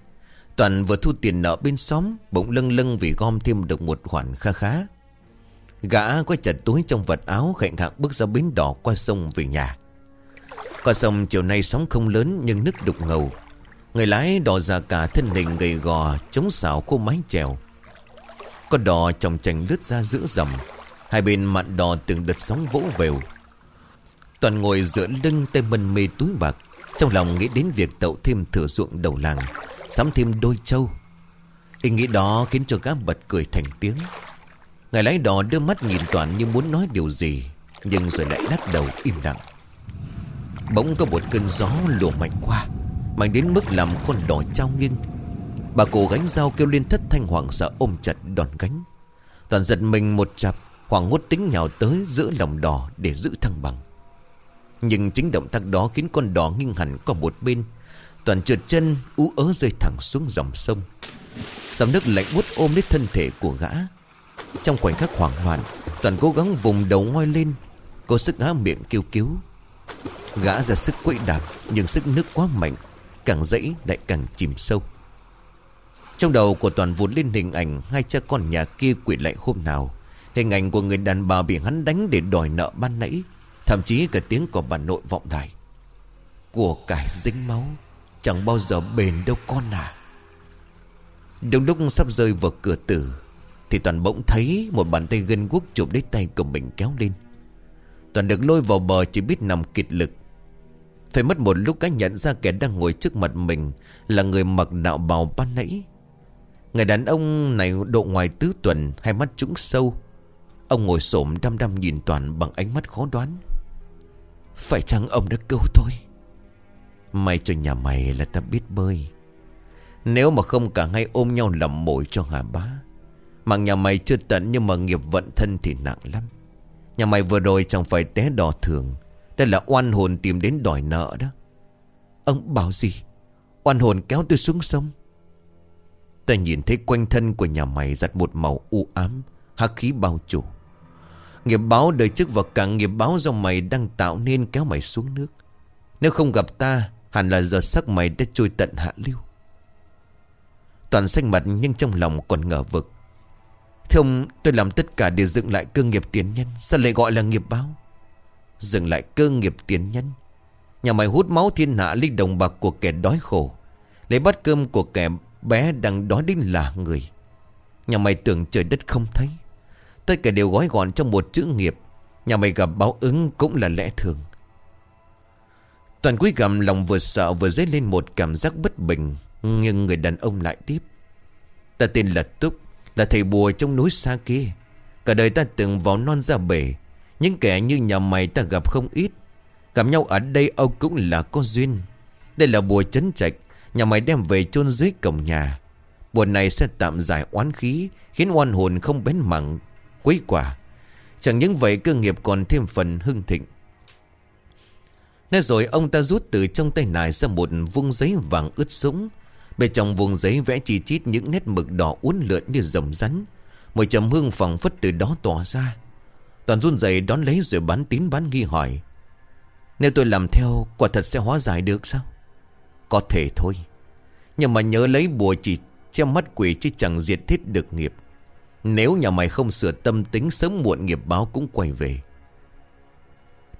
Toàn vừa thu tiền nợ bên xóm, Bỗng lưng lưng vì gom thêm được một khoản kha khá. Gã có chặt túi trong vật áo Khạnh hạng bước ra bến đỏ qua sông về nhà. Qua sông, chiều nay sóng không lớn Nhưng nước đục ngầu. Người lái đò ra cả thân hình gầy gò, Chống xảo khô mái chèo. Con đò trong chành lướt ra giữa dầm, Hai bên mặn đò từng đợt sóng vỗ vèo. Toàn ngồi dựa lưng tay mân mê túi bạc, Trong lòng nghĩ đến việc tậu thêm thửa ruộng đầu làng, Sắm thêm đôi trâu. Ý nghĩ đó khiến cho gã bật cười thành tiếng. Ngài lái đò đưa mắt nhìn Toàn như muốn nói điều gì, Nhưng rồi lại lắc đầu im lặng. Bỗng có một cơn gió lùa mạnh qua. Mạnh đến mức làm con đò trao nghiêng. Bà cụ gánh dao kêu lên thất thanh hoảng sợ ôm chặt đòn gánh. Toàn giật mình một chập Hoàng ngốt tính nhào tới giữa lòng đò để giữ thăng bằng. Nhưng chính động tác đó khiến con đò nghiêng hẳn qua một bên. Toàn trượt chân, ú ớ rơi thẳng xuống dòng sông. Dòng nước lạnh bút ôm lấy thân thể của gã. Trong khoảnh khắc hoảng loạn, Toàn cố gắng vùng đầu ngoi lên. Cố sức há miệng kêu cứu. Gã ra sức quậy đạp, Nhưng sức nước quá mạnh Càng dãy lại càng chìm sâu. Trong đầu của Toàn vụt lên hình ảnh Hai cha con nhà kia quỷ lại hôm nào. Hình ảnh của người đàn bà bị hắn đánh Để đòi nợ ban nãy, Thậm chí cả tiếng của bà nội vọng đài Của cải dính máu, Chẳng bao giờ bền đâu con à. Đúng lúc sắp rơi vào cửa tử, Thì Toàn bỗng thấy Một bàn tay gân guốc chụp lấy tay của mình kéo lên. Toàn được lôi vào bờ Chỉ biết nằm kiệt lực. Phải mất một lúc cái nhận ra kẻ đang ngồi trước mặt mình Là người mặc đạo bào ban nãy. Người đàn ông này độ ngoài tứ tuần, Hai mắt trũng sâu. Ông ngồi xổm đăm đăm nhìn Toàn bằng ánh mắt khó đoán. Phải chăng ông đã cứu tôi? May cho nhà mày là ta biết bơi. Nếu mà không cả hai ôm nhau làm mồi cho hà bá. Mạng nhà mày chưa tận nhưng mà nghiệp vận thân thì nặng lắm. Nhà mày vừa rồi chẳng phải té đò thường. Đây là oan hồn tìm đến đòi nợ đó. Ông bảo gì? Oan hồn kéo tôi xuống sông. Ta nhìn thấy quanh thân của nhà mày giặt một màu u ám, Hắc khí bao chủ Nghiệp báo đời trước và cả nghiệp báo do mày đang tạo nên kéo mày xuống nước. Nếu không gặp ta, Hẳn là giờ sắc mày đã trôi tận hạ lưu. Toàn xanh mặt nhưng trong lòng còn ngờ vực. Thưa ông, tôi làm tất cả để dựng lại cơ nghiệp tiền nhân, Sao lại gọi là nghiệp báo? Dừng lại cơ nghiệp tiến nhân. Nhà mày hút máu thiên hạ lấy đồng bạc của kẻ đói khổ. Lấy bát cơm của kẻ bé đang đói đến là người. Nhà mày tưởng trời đất không thấy. Tất cả đều gói gọn trong một chữ nghiệp. Nhà mày gặp báo ứng cũng là lẽ thường. Toàn quý gầm lòng vừa sợ vừa dấy lên một cảm giác bất bình, Nhưng người đàn ông lại tiếp. Ta tên là Túc, Là thầy bùa trong núi xa kia. Cả đời ta từng vào non ra bể những kẻ như nhà mày ta gặp không ít. Gặp nhau ở đây ông cũng là có duyên. Đây là bùa chấn trạch. Nhà mày đem về chôn dưới cổng nhà. Bùa này sẽ tạm giải oán khí, Khiến oan hồn không bén mặn Quấy quả. Chẳng những vậy, cơ nghiệp còn thêm phần hưng thịnh. Nói rồi, ông ta rút từ trong tay nải ra một vuông giấy vàng ướt sũng. Bên trong vuông giấy vẽ chi chít những nét mực đỏ uốn lượn như rồng rắn. Một trầm hương phẳng phất từ đó tỏa ra. Toàn run rẩy đón lấy rồi bán tín bán nghi hỏi. Nếu tôi làm theo, quả thật sẽ hóa giải được sao? Có thể thôi. Nhưng mà nhớ lấy bùa chỉ che mắt quỷ chứ chẳng diệt thiết được nghiệp. Nếu nhà mày không sửa tâm tính, sớm muộn nghiệp báo cũng quay về.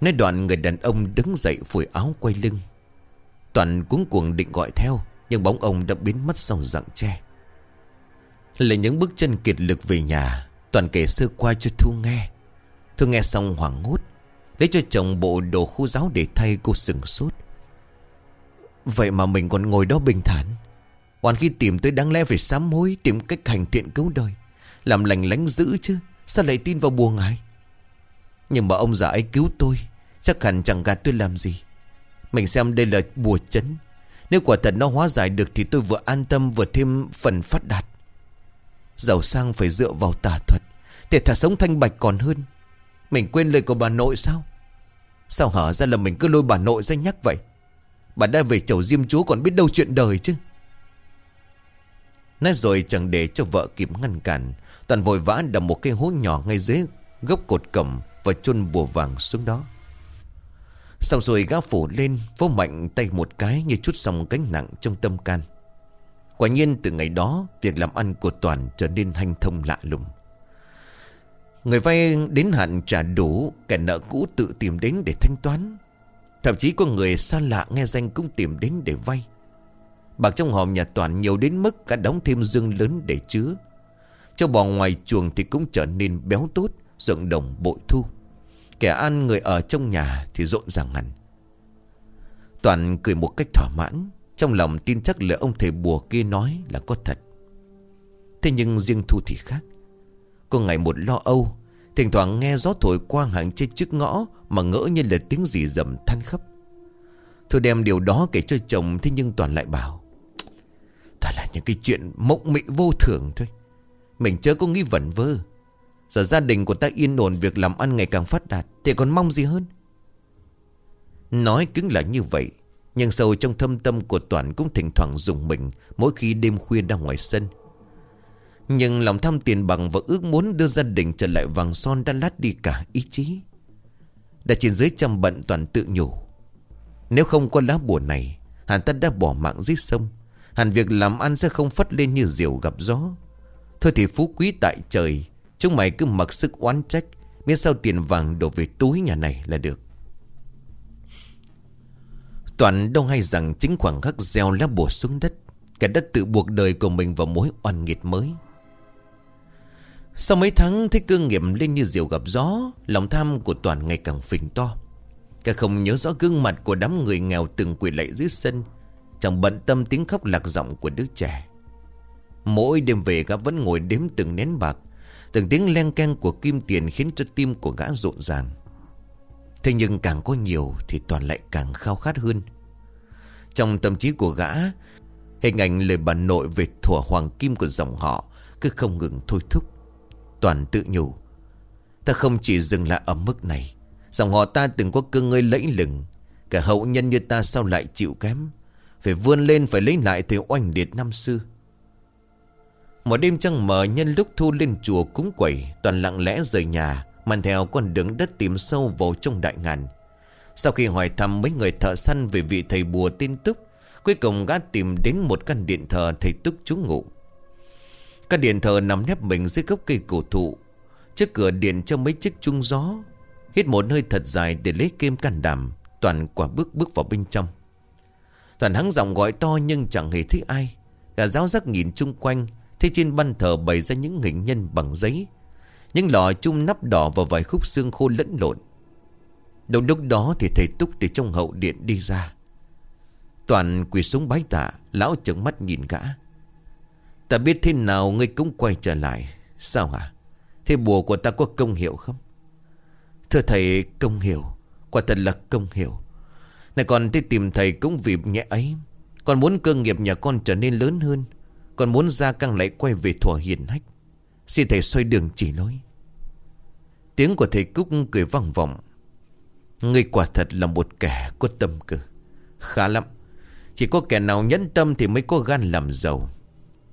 Nói đoạn người đàn ông đứng dậy phủi áo quay lưng Toàn cuống cuồng định gọi theo, Nhưng bóng ông đã biến mất sau rặng tre Là những bước chân kiệt lực về nhà, Toàn kể sơ qua cho Thu nghe thương nghe xong hoảng hốt, Lấy cho chồng bộ đồ khu giáo để thay cô sừng sốt. Vậy mà mình còn ngồi đó bình thản. Hoàn khi tìm tới đáng lẽ phải sám hối, Tìm cách hành thiện cứu đời. Làm lành lánh dữ chứ, Sao lại tin vào bùa ngài? Nhưng mà ông già ấy cứu tôi, Chắc hẳn chẳng gạt tôi làm gì. Mình xem đây là bùa chấn. Nếu quả thật nó hóa giải được Thì tôi vừa an tâm, vừa thêm phần phát đạt. Giàu sang phải dựa vào tà thuật Để thả sống thanh bạch còn hơn. Mình quên lời của bà nội sao? Sao hở ra là mình cứ lôi bà nội ra nhắc vậy. Bà đã về chầu diêm chúa còn biết đâu chuyện đời chứ. Nói rồi chẳng để cho vợ kịp ngăn cản, Toàn vội vã đập một cái hố nhỏ ngay dưới gốc cột cẩm Và chôn bùa vàng xuống đó. Xong rồi gã phủ lên, Vỗ mạnh tay một cái như chút xong cánh nặng trong tâm can. Quả nhiên từ ngày đó, Việc làm ăn của Toàn trở nên hanh thông lạ lùng. Người vay đến hạn trả đủ, Kẻ nợ cũ tự tìm đến để thanh toán. Thậm chí có người xa lạ nghe danh cũng tìm đến để vay. Bạc trong hòm nhà Toàn nhiều đến mức Cả đóng thêm dương lớn để chứa. Cho bò ngoài chuồng thì cũng trở nên béo tốt, Ruộng đồng, bội thu. Kẻ ăn người ở trong nhà thì rộn ràng hẳn. Toàn cười một cách thỏa mãn, Trong lòng tin chắc lời ông thầy bùa kia nói là có thật. Thế nhưng riêng Thu thì khác. Cô ngày một lo âu Thỉnh thoảng nghe gió thổi qua hàng trên trước ngõ Mà ngỡ như là tiếng gì rầm than khắp Thu đem điều đó kể cho chồng, Thế nhưng Toàn lại bảo Toàn là những cái chuyện mộng mị vô thường thôi. Mình chớ có nghĩ vẩn vơ. Giờ gia đình của ta yên ổn, Việc làm ăn ngày càng phát đạt, Thì còn mong gì hơn? Nói cứng là như vậy, Nhưng sâu trong thâm tâm của Toàn Cũng thỉnh thoảng dùng mình Mỗi khi đêm khuya ra ngoài sân. Nhưng lòng tham tiền bằng Và ước muốn đưa gia đình trở lại vàng son Đã lát đi cả ý chí. Đã trên dưới trăm bận Toàn tự nhủ. Nếu không có lá bùa này Hàn ta đã bỏ mạng dưới sông. Hẳn việc làm ăn sẽ không phất lên như diều gặp gió. Thôi thì phú quý tại trời, Chúng mày cứ mặc sức oán trách, Miễn sao tiền vàng đổ về túi nhà này là được. Toàn đông hay rằng chính khoảng khắc gieo lá bùa xuống đất Cả đất tự buộc đời của mình vào mối oan nghiệt mới. Sau mấy tháng thấy cương nghiệp lên như diều gặp gió, Lòng tham của Toàn ngày càng phình to. Cả không nhớ rõ gương mặt của đám người nghèo từng quỳ lạy dưới sân, Chẳng bận tâm tiếng khóc lạc giọng của đứa trẻ. Mỗi đêm về gã vẫn ngồi đếm từng nén bạc, Từng tiếng len keng của kim tiền khiến cho tim của gã rộn ràng. Thế nhưng càng có nhiều thì toàn lại càng khao khát hơn. Trong tâm trí của gã, Hình ảnh lời bà nội về thủa hoàng kim của dòng họ Cứ không ngừng thôi thúc. Toàn tự nhủ. Ta không chỉ dừng lại ở mức này, Dòng họ ta từng có cơ ngơi lẫy lừng. Cả hậu nhân như ta sao lại chịu kém? Phải vươn lên, phải lấy lại thời oanh liệt năm xưa. Một đêm trăng mờ nhân lúc thu lên chùa cúng quẩy, Toàn lặng lẽ rời nhà Mang theo con đường đất tìm sâu vào trong đại ngàn. Sau khi hỏi thăm mấy người thợ săn Về vị thầy bùa tin Túc, Cuối cùng gã tìm đến một căn điện thờ thầy Túc trú ngụ các điện thờ nằm nép mình dưới gốc cây cổ thụ. Trước cửa điện trong mấy chiếc chung gió. Hít một hơi thật dài để lấy kem can đảm, Toàn quả bước bước vào bên trong. Toàn hắng giọng gọi to nhưng chẳng hề thấy ai. Cả giáo giác nhìn chung quanh Thế trên ban thờ bày ra những hình nhân bằng giấy. Những lọ chung nắp đỏ và vài khúc xương khô lẫn lộn. Đồng lúc đó thì thầy Túc từ trong hậu điện đi ra. Toàn quỳ xuống bái tạ, Lão trợn mắt nhìn gã. Ta biết thế nào ngươi cũng quay trở lại. Sao hả? Thế bùa của ta có công hiệu không? Thưa thầy, công hiệu. Quả thật là công hiệu. Này còn tôi tìm thầy cũng vì nhẹ ấy. Con muốn cơ nghiệp nhà con trở nên lớn hơn. Con muốn ra căng lại quay về thuở hiền hách. Xin thầy xoay đường chỉ lối. Tiếng của thầy Cúc cười vang vọng. Ngươi quả thật là một kẻ có tâm cơ. Khá lắm. Chỉ có kẻ nào nhẫn tâm thì mới có gan làm giàu.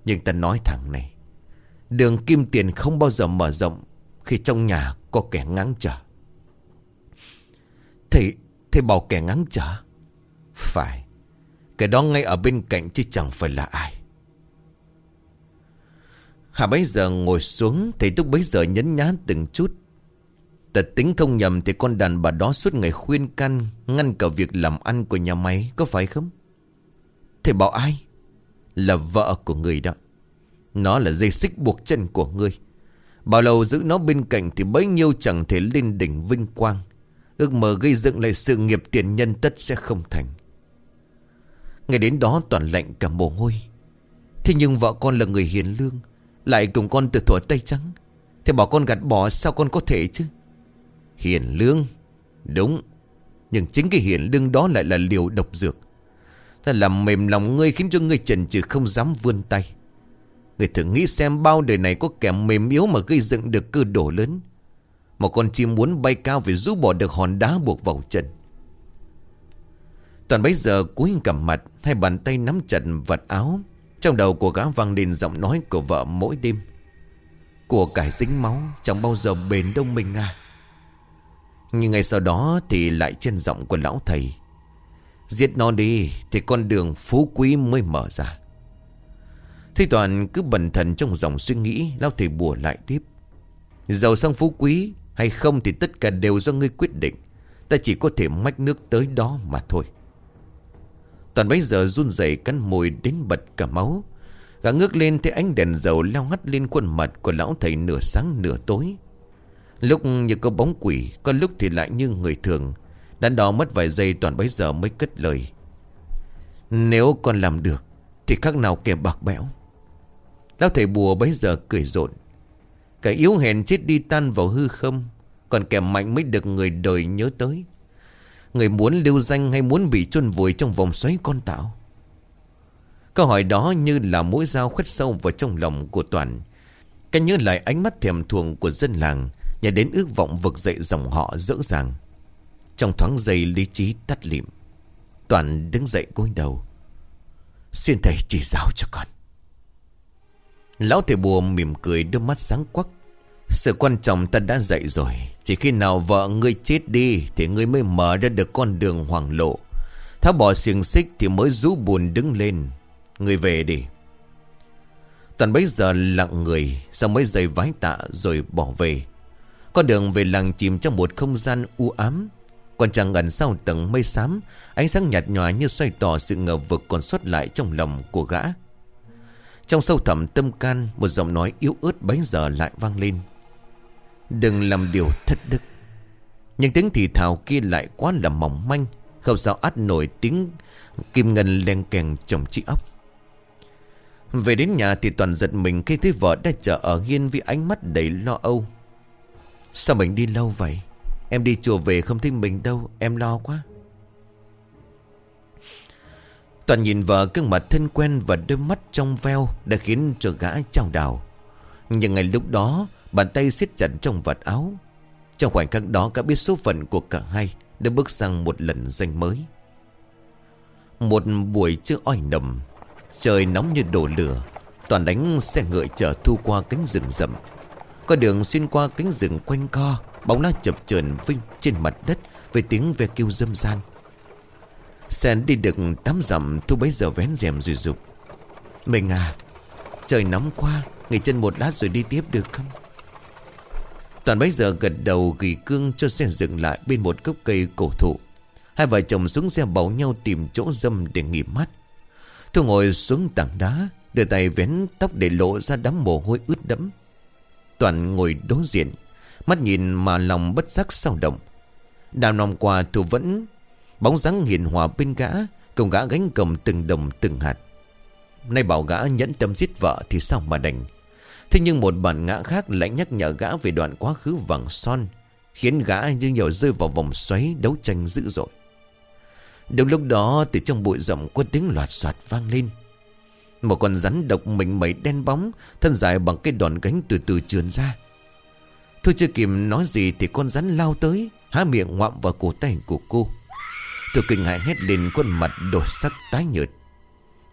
Nhưng ta nói thẳng này Đường kim tiền không bao giờ mở rộng Khi trong nhà có kẻ ngáng trở. Thầy, thầy bảo kẻ ngáng trở? Phải kẻ đó ngay ở bên cạnh chứ chẳng phải là ai. Hà bấy giờ ngồi xuống Thầy Túc bấy giờ nhấn nhá từng chút. Tật tính không nhầm Thì con đàn bà đó suốt ngày khuyên can Ngăn cả việc làm ăn của nhà máy Có phải không? Thầy bảo ai? Là vợ của người đó. Nó là dây xích buộc chân của ngươi. Bao lâu giữ nó bên cạnh Thì bấy nhiêu chẳng thể lên đỉnh vinh quang. Ước mơ gây dựng lại sự nghiệp tiền nhân tất sẽ không thành. Ngày đến đó toàn lạnh cả mồ hôi. Thế nhưng vợ con là người hiền lương, lại cùng con từ thuở tay Trắng. Thế bảo con gạt bỏ sao con có thể chứ? Hiền lương, Đúng. Nhưng chính cái hiền lương đó lại là liều độc dược. Ta làm mềm lòng ngươi khiến cho ngươi chần chừ không dám vươn tay. Người thử nghĩ xem bao đời này có kẻ mềm yếu mà gây dựng được cơ đổ lớn Một con chim muốn bay cao phải rũ bỏ được hòn đá buộc vào chân. Toàn bấy giờ cúi cầm mặt, Hai bàn tay nắm chặt vật áo. Trong đầu của gã vang lên giọng nói của vợ mỗi đêm. Của cải dính máu, Chẳng bao giờ bền đông mình à Nhưng ngày sau đó Thì lại trên giọng của lão thầy. Giết nó đi, Thì con đường phú quý mới mở ra. Thế toàn cứ bẩn thần trong dòng suy nghĩ, Lão thầy bùa lại tiếp. Giàu sang phú quý, hay không Thì tất cả đều do ngươi quyết định. Ta chỉ có thể mách nước tới đó mà thôi. Toàn bấy giờ run rẩy cắn môi đến bật cả máu. Gã ngước lên thấy ánh đèn dầu leo hắt lên khuôn mặt của lão thầy nửa sáng nửa tối. Lúc như có bóng quỷ, Có lúc thì lại như người thường. Đắn đó mất vài giây, toàn bấy giờ mới cất lời. Nếu con làm được, Thì khác nào kẻ bạc bẽo. Lão thầy bùa bấy giờ cười rộn. Kẻ yếu hèn chết đi tan vào hư không, Còn kẻ mạnh mới được người đời nhớ tới. Người muốn lưu danh hay muốn bị chôn vùi trong vòng xoáy con tạo? Câu hỏi đó như là mũi dao khuất sâu vào trong lòng của Toàn. Cái nhớ lại ánh mắt thèm thuồng của dân làng Nhà đến ước vọng vực dậy dòng họ dỡ dàng. Trong thoáng giây lý trí tắt lịm, Toàn đứng dậy cúi đầu. Xin thầy chỉ giáo cho con. Lão thầy bùa mỉm cười đôi mắt sáng quắc. Sự quan trọng ta đã dạy rồi. Chỉ khi nào vợ ngươi chết đi Thì ngươi mới mở ra được con đường hoàng lộ. Tháo bỏ xiềng xích Thì mới rú buồn đứng lên. Ngươi về đi. Toàn bấy giờ lặng người, Sau mấy giây vái tạ rồi bỏ về. Con đường về làng chìm trong một không gian u ám. Còn chẳng ẩn sau tầng mây xám, Ánh sáng nhạt nhòa như xoay tỏ sự ngờ vực còn xuất lại trong lòng của gã. Trong sâu thẳm tâm can, Một giọng nói yếu ớt bấy giờ lại vang lên. Đừng làm điều thất đức. Nhưng tiếng thì thào kia lại quá là mỏng manh Không sao át nổi tiếng Kim ngân len kèn chồng trí ốc Về đến nhà thì toàn giật mình Khi thấy vợ đã chờ ở hiên Với ánh mắt đầy lo âu. Sao mình đi lâu vậy? Em đi chùa về không thấy mình đâu Em lo quá Toàn nhìn vợ gương mặt thân quen và đôi mắt trong veo đã khiến cho gã trao đảo. Nhưng ngay lúc đó, bàn tay siết chặt trong vật áo. Trong khoảnh khắc đó cả biết số phận của cả hai đã bước sang một lần danh mới. Một buổi trưa oi nầm, trời nóng như đổ lửa. Toàn đánh xe ngựa chở thu qua cánh rừng rậm. Có đường xuyên qua cánh rừng quanh co, bóng lá chập chờn vinh trên mặt đất với tiếng ve kêu dâm gian. Xe đi được tám dặm, Thu bấy giờ vén rèm rùi rụt Mình à Trời nóng quá, Nghỉ chân một lát rồi đi tiếp được không? Toàn bấy giờ gật đầu ghi cương cho xe dừng lại bên một gốc cây cổ thụ. Hai vợ chồng xuống xe bảo nhau tìm chỗ dâm để nghỉ mắt Thu ngồi xuống tảng đá, Đưa tay vén tóc để lộ ra đám mồ hôi ướt đẫm. Toàn ngồi đối diện. Mắt nhìn mà lòng bất giác sao động. Đào nòng qua thủ vẫn, Bóng dáng hiền hòa bên gã Cùng gã gánh cầm từng đồng từng hạt. Nay bảo gã nhẫn tâm giết vợ Thì sao mà đành. Thế nhưng một bản ngã khác lại nhắc nhở gã Về đoạn quá khứ vàng son, Khiến gã như nhiều rơi vào vòng xoáy Đấu tranh dữ dội. Đúng lúc đó, từ trong bụi rậm Có tiếng loạt soạt vang lên. Một con rắn độc mình mẩy đen bóng, Thân dài bằng cái đòn gánh từ từ trườn ra. Thôi chưa kịp nói gì Thì con rắn lao tới, Há miệng ngoạm vào cổ tay của cô. Tôi kinh hãi hét lên khuôn mặt đổi sắc tái nhợt.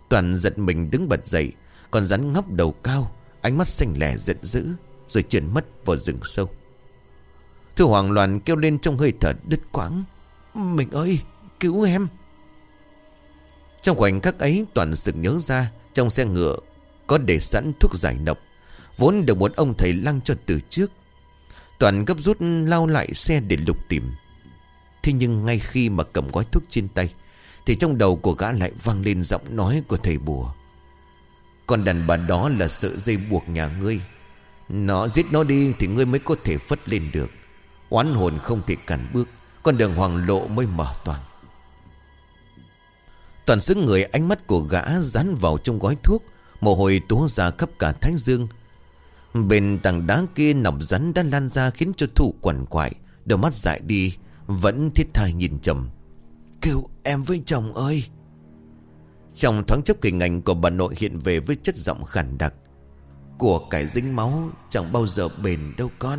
Toàn giật mình đứng bật dậy Còn rắn ngóc đầu cao, Ánh mắt xanh lẻ giận dữ, Rồi chuyển mất vào rừng sâu. Thư hoàng loạn kêu lên trong hơi thở đứt quãng. Mình ơi, cứu em. Trong khoảnh khắc ấy, Toàn sự nhớ ra Trong xe ngựa có để sẵn thuốc giải độc, Vốn được một ông thầy lăng cho từ trước. Toàn gấp rút lao lại xe để lục tìm. Thế nhưng ngay khi mà cầm gói thuốc trên tay, Thì trong đầu của gã lại vang lên giọng nói của thầy bùa. Con đàn bà đó là sợi dây buộc nhà ngươi. Nó giết nó đi thì ngươi mới có thể phất lên được. Oán hồn không thể cản bước, Con đường hoàng lộ mới mở toàn. Toàn sức người ánh mắt của gã dán vào trong gói thuốc, Mồ hôi túa ra khắp cả thái dương Bên tảng đá kia nọc rắn đã lan ra khiến cho thủ quẩn quại. Đôi mắt dại đi, vẫn thiết thai nhìn chầm. Kêu em với chồng ơi! Trong thoáng chốc, hình ảnh của bà nội hiện về với chất giọng khản đặc. Của cải dính máu, chẳng bao giờ bền đâu con.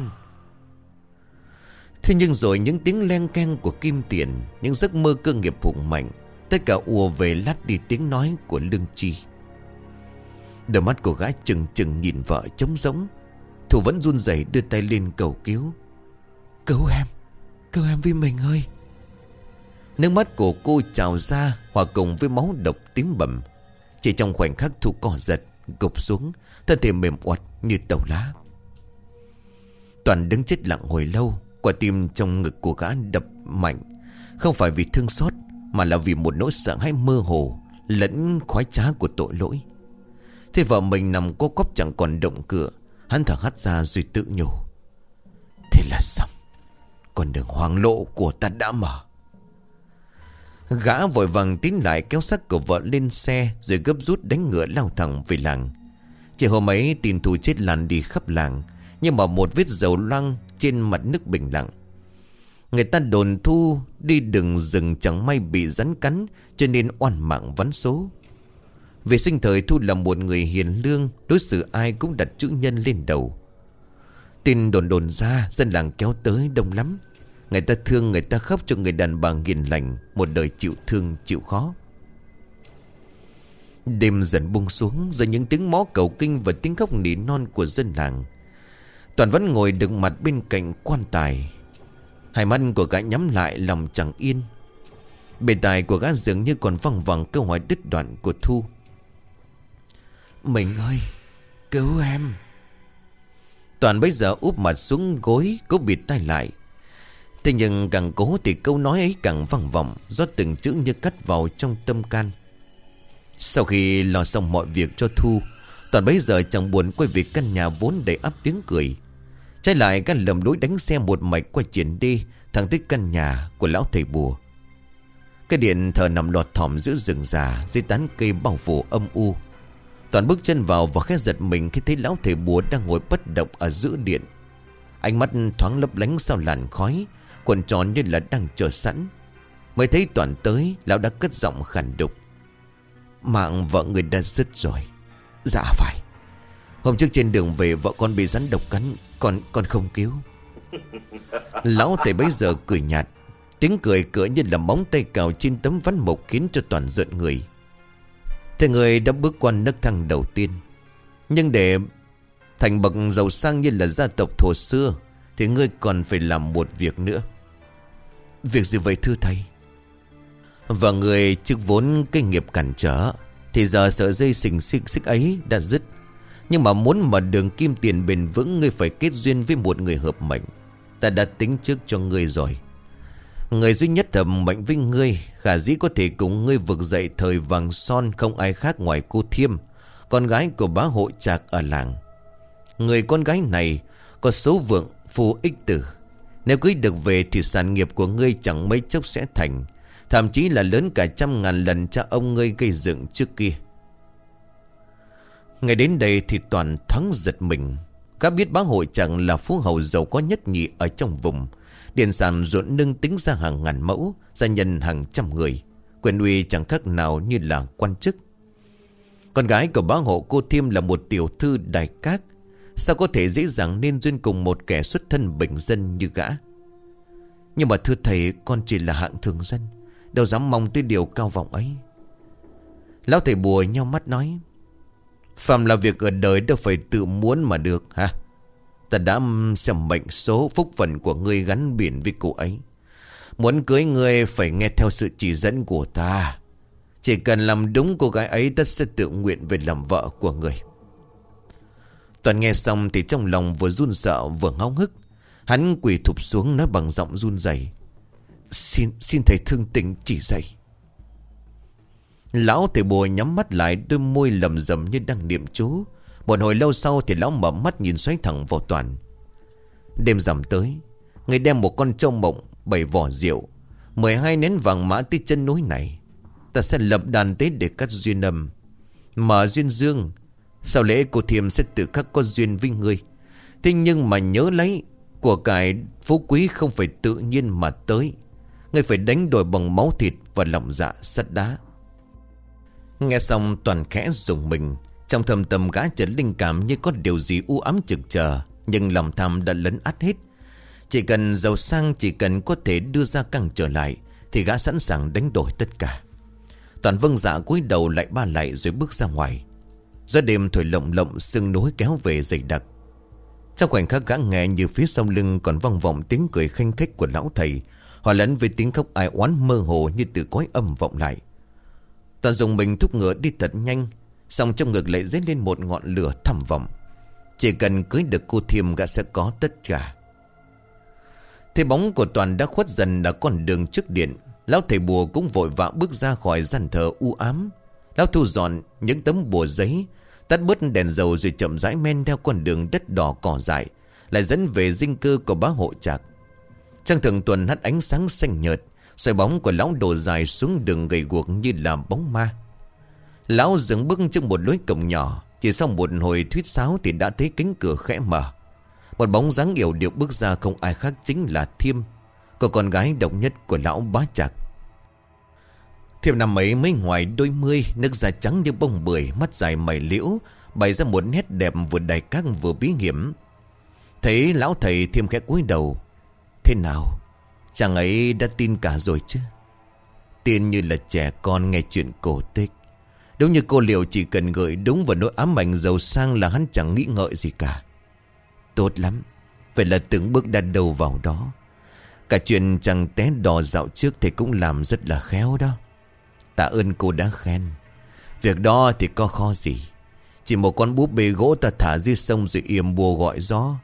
Thế nhưng rồi những tiếng len keng của kim tiền, Những giấc mơ cơ nghiệp hùng mạnh, Tất cả ùa về lát đi tiếng nói của lương chi. Đôi mắt của gái chừng chừng nhìn vợ trống giống Thủ vẫn run rẩy đưa tay lên cầu cứu. Cứu em Cứu em vì mình ơi. Nước mắt của cô trào ra, Hòa cùng với máu độc tím bầm. Chỉ trong khoảnh khắc Thu cỏ giật, Gục xuống, Thân thể mềm oặt như tàu lá. Toàn đứng chết lặng hồi lâu, Quả tim trong ngực của gã đập mạnh. Không phải vì thương xót, Mà là vì một nỗi sợ hãi mơ hồ, Lẫn khoái trá của tội lỗi. Thế vợ mình nằm cô cóp chẳng còn động cửa. Hắn thở hắt ra rồi tự nhủ. Thế là xong. Con đường hoàng lộ của ta đã mở. Gã vội vàng tín lại kéo xác của vợ lên xe Rồi gấp rút đánh ngựa lao thẳng về làng. Chỉ hôm ấy tin thù chết làn đi khắp làng, Nhưng mà một vết dầu loang trên mặt nước bình lặng. Người ta đồn thu đi đường rừng chẳng may bị rắn cắn, Cho nên oan mạng vắn số. Về sinh thời Thu là một người hiền lương, Đối xử ai cũng đặt chữ nhân lên đầu. Tin đồn đồn ra, Dân làng kéo tới đông lắm. Người ta thương, người ta khóc cho người đàn bà hiền lành, Một đời chịu thương, chịu khó. Đêm dần buông xuống Giờ những tiếng mó cầu kinh Và tiếng khóc nỉ non của dân làng. Toàn vẫn ngồi đứng mặt bên cạnh quan tài. Hai mắt của gã nhắm lại, lòng chẳng yên. Bề tài của gã dường như còn văng vẳng câu hỏi đứt đoạn của Thu. Mình ơi, Cứu em. Toàn bây giờ úp mặt xuống gối Cố bịt tay lại. Thế nhưng càng cố thì câu nói ấy càng vang vọng Do từng chữ như cắt vào trong tâm can. Sau khi lo xong mọi việc cho Thu, Toàn bây giờ chẳng buồn quay về căn nhà vốn đầy áp tiếng cười. Trái lại các lầm đối đánh xe một mạch qua triển đi, Thẳng tới căn nhà của lão thầy bùa. Cái điện thờ nằm lọt thỏm giữa rừng già, Dưới tán cây bao phủ âm u. Toàn bước chân vào và khẽ giật mình Khi thấy lão thầy bùa đang ngồi bất động ở giữa điện. Ánh mắt thoáng lấp lánh sau làn khói Quần tròn như là đang chờ sẵn. Mới thấy Toàn tới Lão đã cất giọng khẳng đục. Mạng vợ người đã dứt rồi. Dạ phải. Hôm trước trên đường về vợ con bị rắn độc cắn Con con không cứu. [laughs] Lão tề bấy giờ cười nhạt Tiếng cười cỡ như là móng tay cào trên tấm ván mộc khiến cho toàn giận người Thế người đã bước qua nấc thang đầu tiên. Nhưng để thành bậc giàu sang như là gia tộc thổ xưa, Thì ngươi còn phải làm một việc nữa. Việc gì vậy, thưa thầy? Và người trước vốn kinh nghiệp cản trở, Thì giờ sợ dây xình xích xích ấy đã dứt. Nhưng mà muốn mở đường kim tiền bền vững, Ngươi phải kết duyên với một người hợp mệnh. Ta đã tính trước cho ngươi rồi. Người duy nhất thầm mệnh với ngươi, Khả dĩ có thể cùng ngươi vực dậy thời vàng son Không ai khác ngoài cô Thiêm, Con gái của bá hội trạc ở làng. Người con gái này Có số vượng phù ích tử. Nếu cưới được về thì sản nghiệp của ngươi chẳng mấy chốc sẽ thành, Thậm chí là lớn cả trăm ngàn lần cha ông ngươi gây dựng trước kia. Ngày đến đây thì toàn thắng giật mình. Các biết bá hội chẳng là phú hậu giàu có nhất nhị ở trong vùng. Điện sản ruộn nâng tính ra hàng ngàn mẫu, Gia nhân hàng trăm người. Quyền uy chẳng khác nào như là quan chức. Con gái của bá hộ cô Thiêm là một tiểu thư đại các Sao có thể dễ dàng nên duyên cùng một kẻ xuất thân bình dân như gã? Nhưng mà thưa thầy, con chỉ là hạng thường dân. Đâu dám mong tới điều cao vọng ấy. Lão thầy bùa nhau mắt nói Phạm là việc ở đời đâu phải tự muốn mà được ha Ta đã xem mệnh số phúc phận của ngươi gắn biển với cô ấy. Muốn cưới ngươi phải nghe theo sự chỉ dẫn của ta. Chỉ cần làm đúng cô gái ấy ta sẽ tự nguyện về làm vợ của người Toàn nghe xong thì trong lòng vừa run sợ vừa ngáo hức Hắn quỳ thụp xuống nói bằng giọng run rẩy. Xin, xin thầy thương tình chỉ dạy. Lão thầy bùa nhắm mắt lại đôi môi lầm rầm như đang niệm chú. Một hồi lâu sau thì lão mở mắt nhìn xoáy thẳng vào toàn. Đêm rằm tới, Người đem một con trâu mộng, Bảy vỏ rượu, mười hai nén vàng mã tới chân núi này. Ta sẽ lập đàn tế để cắt duyên âm. Mở duyên dương sau lễ cô thiềm sẽ tự khắc có duyên với ngươi? Thế nhưng mà nhớ lấy, Của cải phú quý không phải tự nhiên mà tới. Ngươi phải đánh đổi bằng máu thịt Và lòng dạ sắt đá. Nghe xong toàn khẽ dùng mình. Trong thầm tâm gã trấn linh cảm như có điều gì u ám trực chờ Nhưng lòng tham đã lấn át hết. Chỉ cần giàu sang, Chỉ cần có thể đưa ra căng trở lại, Thì gã sẵn sàng đánh đổi tất cả. Toàn vâng dạ cúi đầu lại ba lại Rồi bước ra ngoài. Gió đêm thổi lộng lộng, sương núi kéo về dày đặc. Trong khoảnh khắc gã nghe như phía sau lưng Còn vang vọng tiếng cười khanh khách của lão thầy, Hòa lẫn với tiếng khóc ai oán mơ hồ Như từ cõi âm vọng lại. Toàn dùng mình thúc ngựa đi thật nhanh Xong trong ngực lại dấy lên một ngọn lửa thầm vọng. Chỉ cần cưới được cô thiềm gã sẽ có tất cả. Thế bóng của Toàn đã khuất dần là con đường trước điện. Lão thầy bùa cũng vội vã bước ra khỏi gian thờ u ám. Lão thu dọn những tấm bùa giấy, Tắt bớt đèn dầu rồi chậm rãi men theo con đường đất đỏ cỏ dại, Lại dẫn về dinh cư của bá hộ trạc. Trăng thường tuần hắt ánh sáng xanh nhợt Xoay bóng của lão đổ dài xuống đường gầy guộc như là bóng ma. Lão dừng bước trước một lối cổng nhỏ, Chỉ sau một hồi thuyết sáo thì đã thấy cánh cửa khẽ mở. Một bóng dáng yểu điệu bước ra không ai khác chính là Thiêm, Cô con gái độc nhất của lão bá chạc Thiêm năm ấy mới ngoài đôi mươi, Nước da trắng như bông bưởi, Mắt dài mày liễu, Bày ra một nét đẹp vừa đầy các vừa bí hiểm. Thấy lão thầy Thiêm khẽ cúi đầu, Thế nào? Chàng ấy đã tin cả rồi chứ? Tin như là trẻ con nghe chuyện cổ tích. Đúng như cô Liệu chỉ cần gửi đúng vào nỗi ám ảnh giàu sang là hắn chẳng nghĩ ngợi gì cả. Tốt lắm Vậy là từng bước đặt đầu vào đó. Cả chuyện chẳng té đò dạo trước thì cũng làm rất là khéo đó. Tạ ơn cô đã khen. Việc đó thì có khó gì. Chỉ một con búp bê gỗ ta thả dưới sông rồi yểm bùa gọi gió.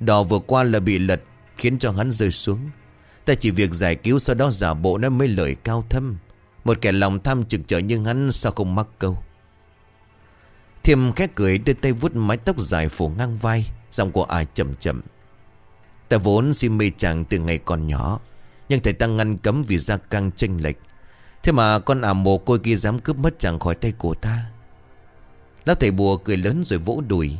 Đò vừa qua là bị lật, Khiến cho hắn rơi xuống. Ta chỉ việc giải cứu sau đó giả bộ nó mới lời cao thâm. Một kẻ lòng tham trực trở như hắn sao không mắc câu? Thiêm khét cười, đưa tay vuốt mái tóc dài phủ ngang vai, Giọng của ai chậm chậm. Ta vốn si mê chàng từ ngày còn nhỏ, Nhưng thầy ta ngăn cấm vì gia căng tranh lệch. Thế mà con ả mồ côi kia dám cướp mất chàng khỏi tay của ta. Lão thầy bùa cười lớn rồi vỗ đùi.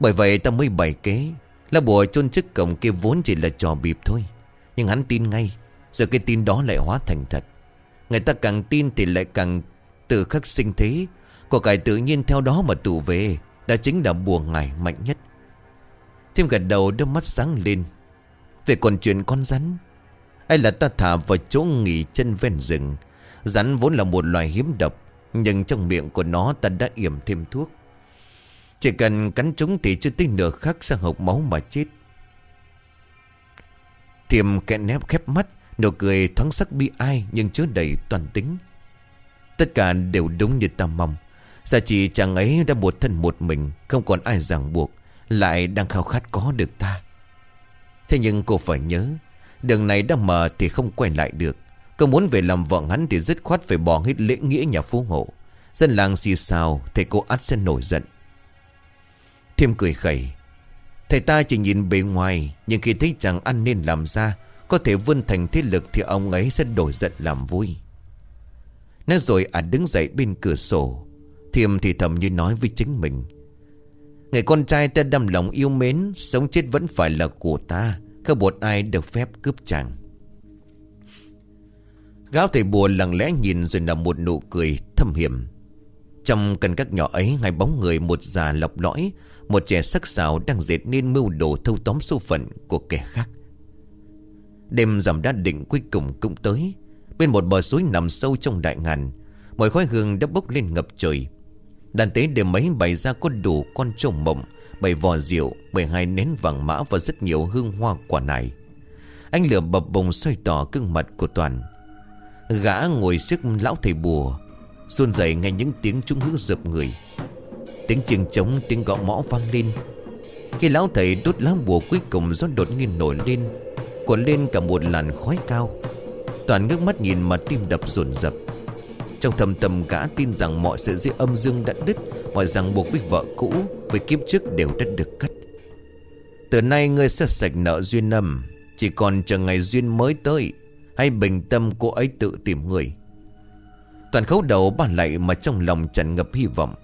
Bởi vậy ta mới bày kế Lá bùa chôn chức cổng kia vốn chỉ là trò bịp thôi. Nhưng hắn tin ngay Rồi cái tin đó lại hóa thành thật. Người ta càng tin thì lại càng tự khắc sinh thế. Của cải tự nhiên theo đó mà tụ về, Đã chính là bùa ngài mạnh nhất. Thêm gật đầu, đôi mắt sáng lên. Về còn chuyện con rắn, Hay là ta thả vào chỗ nghỉ chân ven rừng? Rắn vốn là một loài hiếm độc, Nhưng trong miệng của nó ta đã yểm thêm thuốc. Chỉ cần cắn chúng thì chưa tới nửa khắc sẽ hộc máu mà chết. Thiềm kẹn nép khép mắt Nụ cười thoáng sắc bi ai Nhưng chứa đầy toàn tính. Tất cả đều đúng như ta mong. Giả chỉ chàng ấy đã một thân một mình, Không còn ai ràng buộc, Lại đang khao khát có được ta. Thế nhưng cô phải nhớ, Đường này đã mở thì không quay lại được. Cô muốn về làm vợ hắn thì dứt khoát phải bỏ hết lễ nghĩa nhà phú hộ. Dân làng xì xào Thầy cô át sẽ nổi giận. Thêm cười khẩy, Thầy ta chỉ nhìn bề ngoài, Nhưng khi thấy chàng ăn nên làm ra có thể vươn thành thế lực Thì ông ấy sẽ đổi giận làm vui. Nói rồi ả đứng dậy bên cửa sổ. Thiềm thì thầm như nói với chính mình. Người con trai ta đâm lòng yêu mến, Sống chết vẫn phải là của ta. Không một ai được phép cướp chàng. Gáo thầy bùa lặng lẽ nhìn rồi là một nụ cười thâm hiểm. Trong căn các nhỏ ấy, Hai bóng người, một già lọc lõi, Một trẻ sắc sảo đang dệt nên mưu đồ thâu tóm số phận của kẻ khác. Đêm rằm đá định cuối cùng cũng tới. Bên một bờ suối nằm sâu trong đại ngàn, Mọi khói hương đã bốc lên ngập trời. Đàn tế đêm mấy bày ra có đủ con trâu mộng Bảy vò rượu Bảy hai nén vàng mã và rất nhiều hương hoa quả này Anh lửa bập bùng xoay tỏ cưng mặt của Toàn. Gã ngồi sức lão thầy bùa, run dậy nghe những tiếng trung ngữ dập người. Tiếng chiêng trống, tiếng gõ mõ vang lên. Khi lão thầy đốt lá bùa cuối cùng, gió đột nhiên nổi lên. Cuộn lên cả một làn khói cao. Toàn ngước mắt nhìn mà tim đập dồn dập Trong thầm tầm gã tin rằng mọi sự dây âm dương đã đứt, Mọi ràng buộc với vợ cũ, Với kiếp trước đều đã được cắt. Từ nay ngươi sẽ sạch nợ duyên âm, Chỉ còn chờ ngày duyên mới tới hay bình tâm cô ấy tự tìm người. Toàn khấu đầu bàn lại mà trong lòng tràn ngập hy vọng.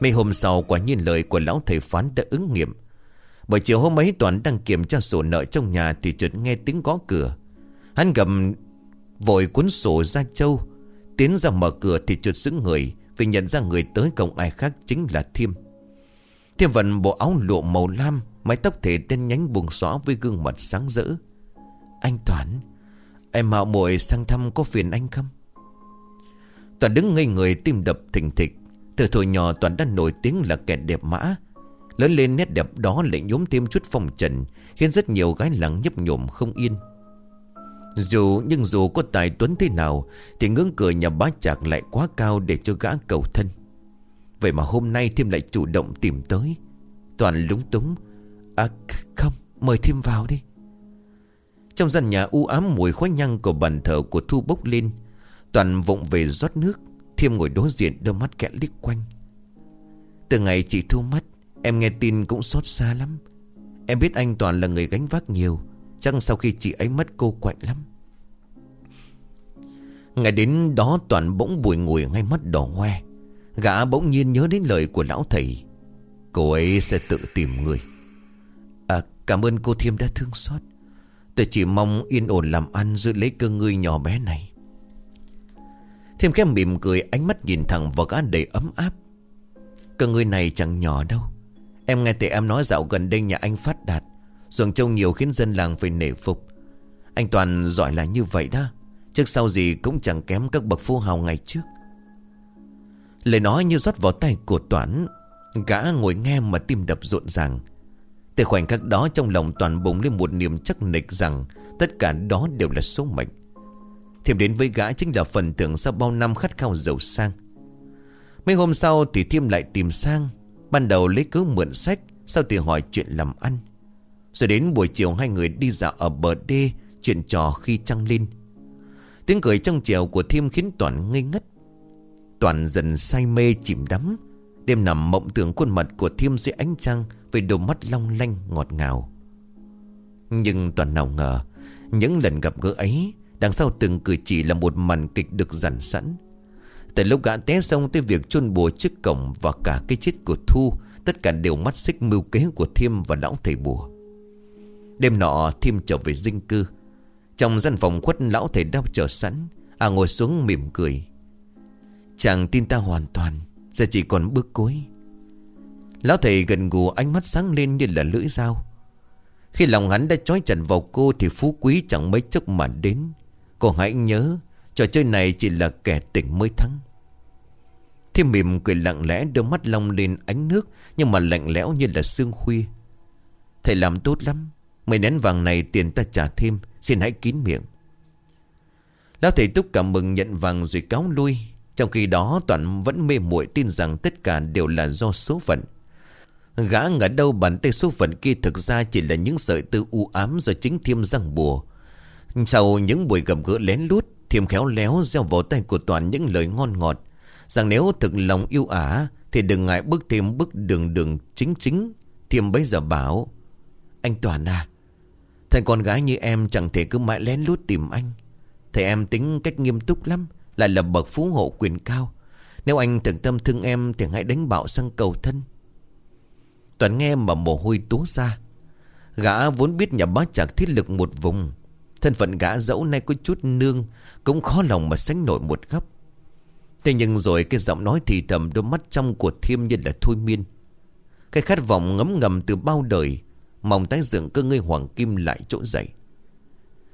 Mấy hôm sau quả nhiên lời của lão thầy phán đã ứng nghiệm. Bởi chiều hôm ấy Toàn đang kiểm tra sổ nợ trong nhà Thì chợt nghe tiếng gõ cửa. Hắn gầm, vội cuốn sổ ra châu Tiến ra mở cửa thì chợt xứng người, Vì nhận ra người tới không ai khác chính là Thiêm. Thiêm vận bộ áo lụa màu lam, Mái tóc thể đen nhánh buồn xóa với gương mặt sáng rỡ. Anh Toán Em mạo muội sang thăm có phiền anh không? Toàn đứng ngây người tim đập thình thịch. Từ tuổi nhỏ Toàn đã nổi tiếng là kẻ đẹp mã Lớn lên nét đẹp đó lại nhốm thêm chút phong trần, Khiến rất nhiều gái lặng nhấp nhổm không yên. Dù, nhưng dù có tài tuấn thế nào, Thì ngưỡng cửa nhà bá chạc lại quá cao để cho gã cầu thân. Vậy mà hôm nay thêm lại chủ động tìm tới. Toàn lúng túng À không, mời thêm vào đi. Trong gian nhà u ám mùi khói nhăn của bàn thờ của Thu bốc lên, Toàn vụng về rót nước. Thiêm ngồi đối diện, đôi mắt kẹt liếc quanh. Từ ngày chị Thu mất Em nghe tin cũng xót xa lắm. Em biết anh Toàn là người gánh vác nhiều. Chắc sau khi chị ấy mất cô quạnh lắm. Ngày đến đó Toàn bỗng bùi ngùi ngay mắt đỏ hoe. Gã bỗng nhiên nhớ đến lời của lão thầy. Cô ấy sẽ tự tìm người. À cảm ơn cô Thiêm đã thương xót. Tôi chỉ mong yên ổn làm ăn Giữ lấy cơ ngươi nhỏ bé này. Thiêm khẽ mỉm cười, Ánh mắt nhìn thẳng vào gã đầy ấm áp. Cơ ngươi này chẳng nhỏ đâu. Em nghe tệ em nói dạo gần đây nhà anh phát đạt. Ruộng trông nhiều khiến dân làng phải nể phục. Anh Toàn giỏi là như vậy đó. Trước sau gì cũng chẳng kém các bậc phu hào ngày trước. Lời nói như rót vào tay của Toán Gã ngồi nghe mà tim đập rộn ràng. Từ khoảnh khắc đó trong lòng Toàn bùng lên một niềm chắc nịch rằng Tất cả đó đều là số mệnh. Thêm đến với gã chính là phần thưởng sau bao năm khát khao giàu sang. Mấy hôm sau thì Thiêm lại tìm sang. Ban đầu lấy cứ mượn sách, Sau thì hỏi chuyện làm ăn. Rồi đến buổi chiều hai người đi dạo ở bờ đê, Chuyện trò khi trăng lên. Tiếng cười trong chiều của Thiêm khiến Toàn ngây ngất. Toàn dần say mê chìm đắm. Đêm nằm mộng tưởng khuôn mặt của Thiêm dưới ánh trăng Với đôi mắt long lanh ngọt ngào. Nhưng Toàn nào ngờ, Những lần gặp gỡ ấy, Đằng sau từng cử chỉ là một màn kịch được dàn sẵn. Từ lúc gã té xong tới việc chôn bùa trước cổng Và cả cái chết của Thu, Tất cả đều mắt xích mưu kế của Thiêm và lão thầy bùa. Đêm nọ, Thiêm trở về dinh cư. Trong gian phòng khuất, lão thầy đau chờ sẵn À ngồi xuống mỉm cười. Chàng tin ta hoàn toàn, Giờ chỉ còn bước cuối. Lão thầy gần gù ánh mắt sáng lên như là lưỡi dao. Khi lòng hắn đã trói chặt vào cô Thì phú quý chẳng mấy chốc mà đến. Cô hãy nhớ Trò chơi này chỉ là kẻ tỉnh mới thắng. Thiên mỉm cười lặng lẽ Đôi mắt long lên ánh nước, Nhưng mà lạnh lẽo như là sương khuya. Thầy làm tốt lắm, Mấy nén vàng này tiền ta trả thêm, Xin hãy kín miệng. Lão thầy túc cảm mừng nhận vàng rồi cáo lui, trong khi đó Toàn vẫn mê muội tin rằng tất cả đều là do số phận. Gã ngã đâu bàn tay số phận kia thực ra chỉ là những sợi tư u ám do chính thiêm răng bùa. Sau những buổi gầm gỡ lén lút Thiêm khéo léo gieo vào tay của Toàn những lời ngon ngọt. Rằng nếu thực lòng yêu ả, Thì đừng ngại bước thêm bước đường đường chính chính. Thiêm bấy giờ bảo, Anh Toàn à Thành con gái như em chẳng thể cứ mãi lén lút tìm anh. Thầy em tính cách nghiêm túc lắm, lại là bậc phú hộ quyền cao. Nếu anh thực tâm thương em Thì hãy đánh bạo sang cầu thân. Toàn nghe mà mồ hôi túa ra. Gã vốn biết nhà bá chạc thiết lực một vùng Thân phận gã dẫu nay có chút nương, Cũng khó lòng mà sánh nổi một gấp Thế nhưng rồi cái giọng nói thì thầm đôi mắt trong của thiêm như là thôi miên. Cái khát vọng ngấm ngầm từ bao đời, Mong tái dựng cơ ngơi hoàng kim lại chỗ dậy.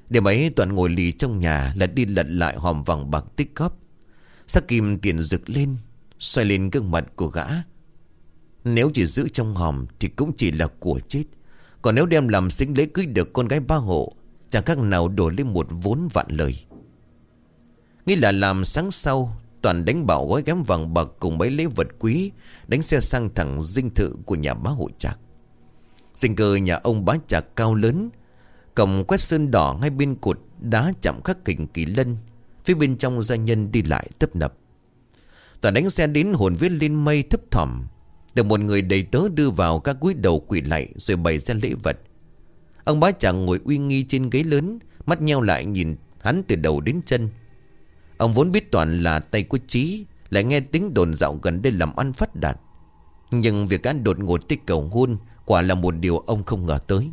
Đêm ấy toàn ngồi lì trong nhà Là đi lật lại hòm vàng bạc tích góp. Sắc kim tiền rực lên, Xoay lên gương mặt của gã. Nếu chỉ giữ trong hòm Thì cũng chỉ là của chết. Còn nếu đem làm sinh lễ cưới được con gái ba hộ Chẳng khác nào đổ lên một vốn vạn lời. Nghĩ là làm sáng sau, Toàn đánh bảo gói ghém vàng bạc cùng mấy lễ vật quý, Đánh xe sang thẳng dinh thự của nhà bá hộ trạc. Dinh cờ nhà ông bá trạc cao lớn Cổng quét sơn đỏ ngay bên cột đá chạm khắc kình kỳ lân, Phía bên trong gia nhân đi lại tấp nập. Toàn đánh xe đến hồn viết lên mây thấp thỏm, Được một người đầy tớ đưa vào các cúi đầu quỷ lạy Rồi bày ra lễ vật. Ông bá chàng ngồi uy nghi trên ghế lớn, Mắt nheo lại nhìn hắn từ đầu đến chân. Ông vốn biết Toàn là tay của trí Lại nghe tiếng đồn dạo gần đây làm ăn phát đạt. Nhưng việc ăn đột ngột tích cầu hôn Quả là một điều ông không ngờ tới.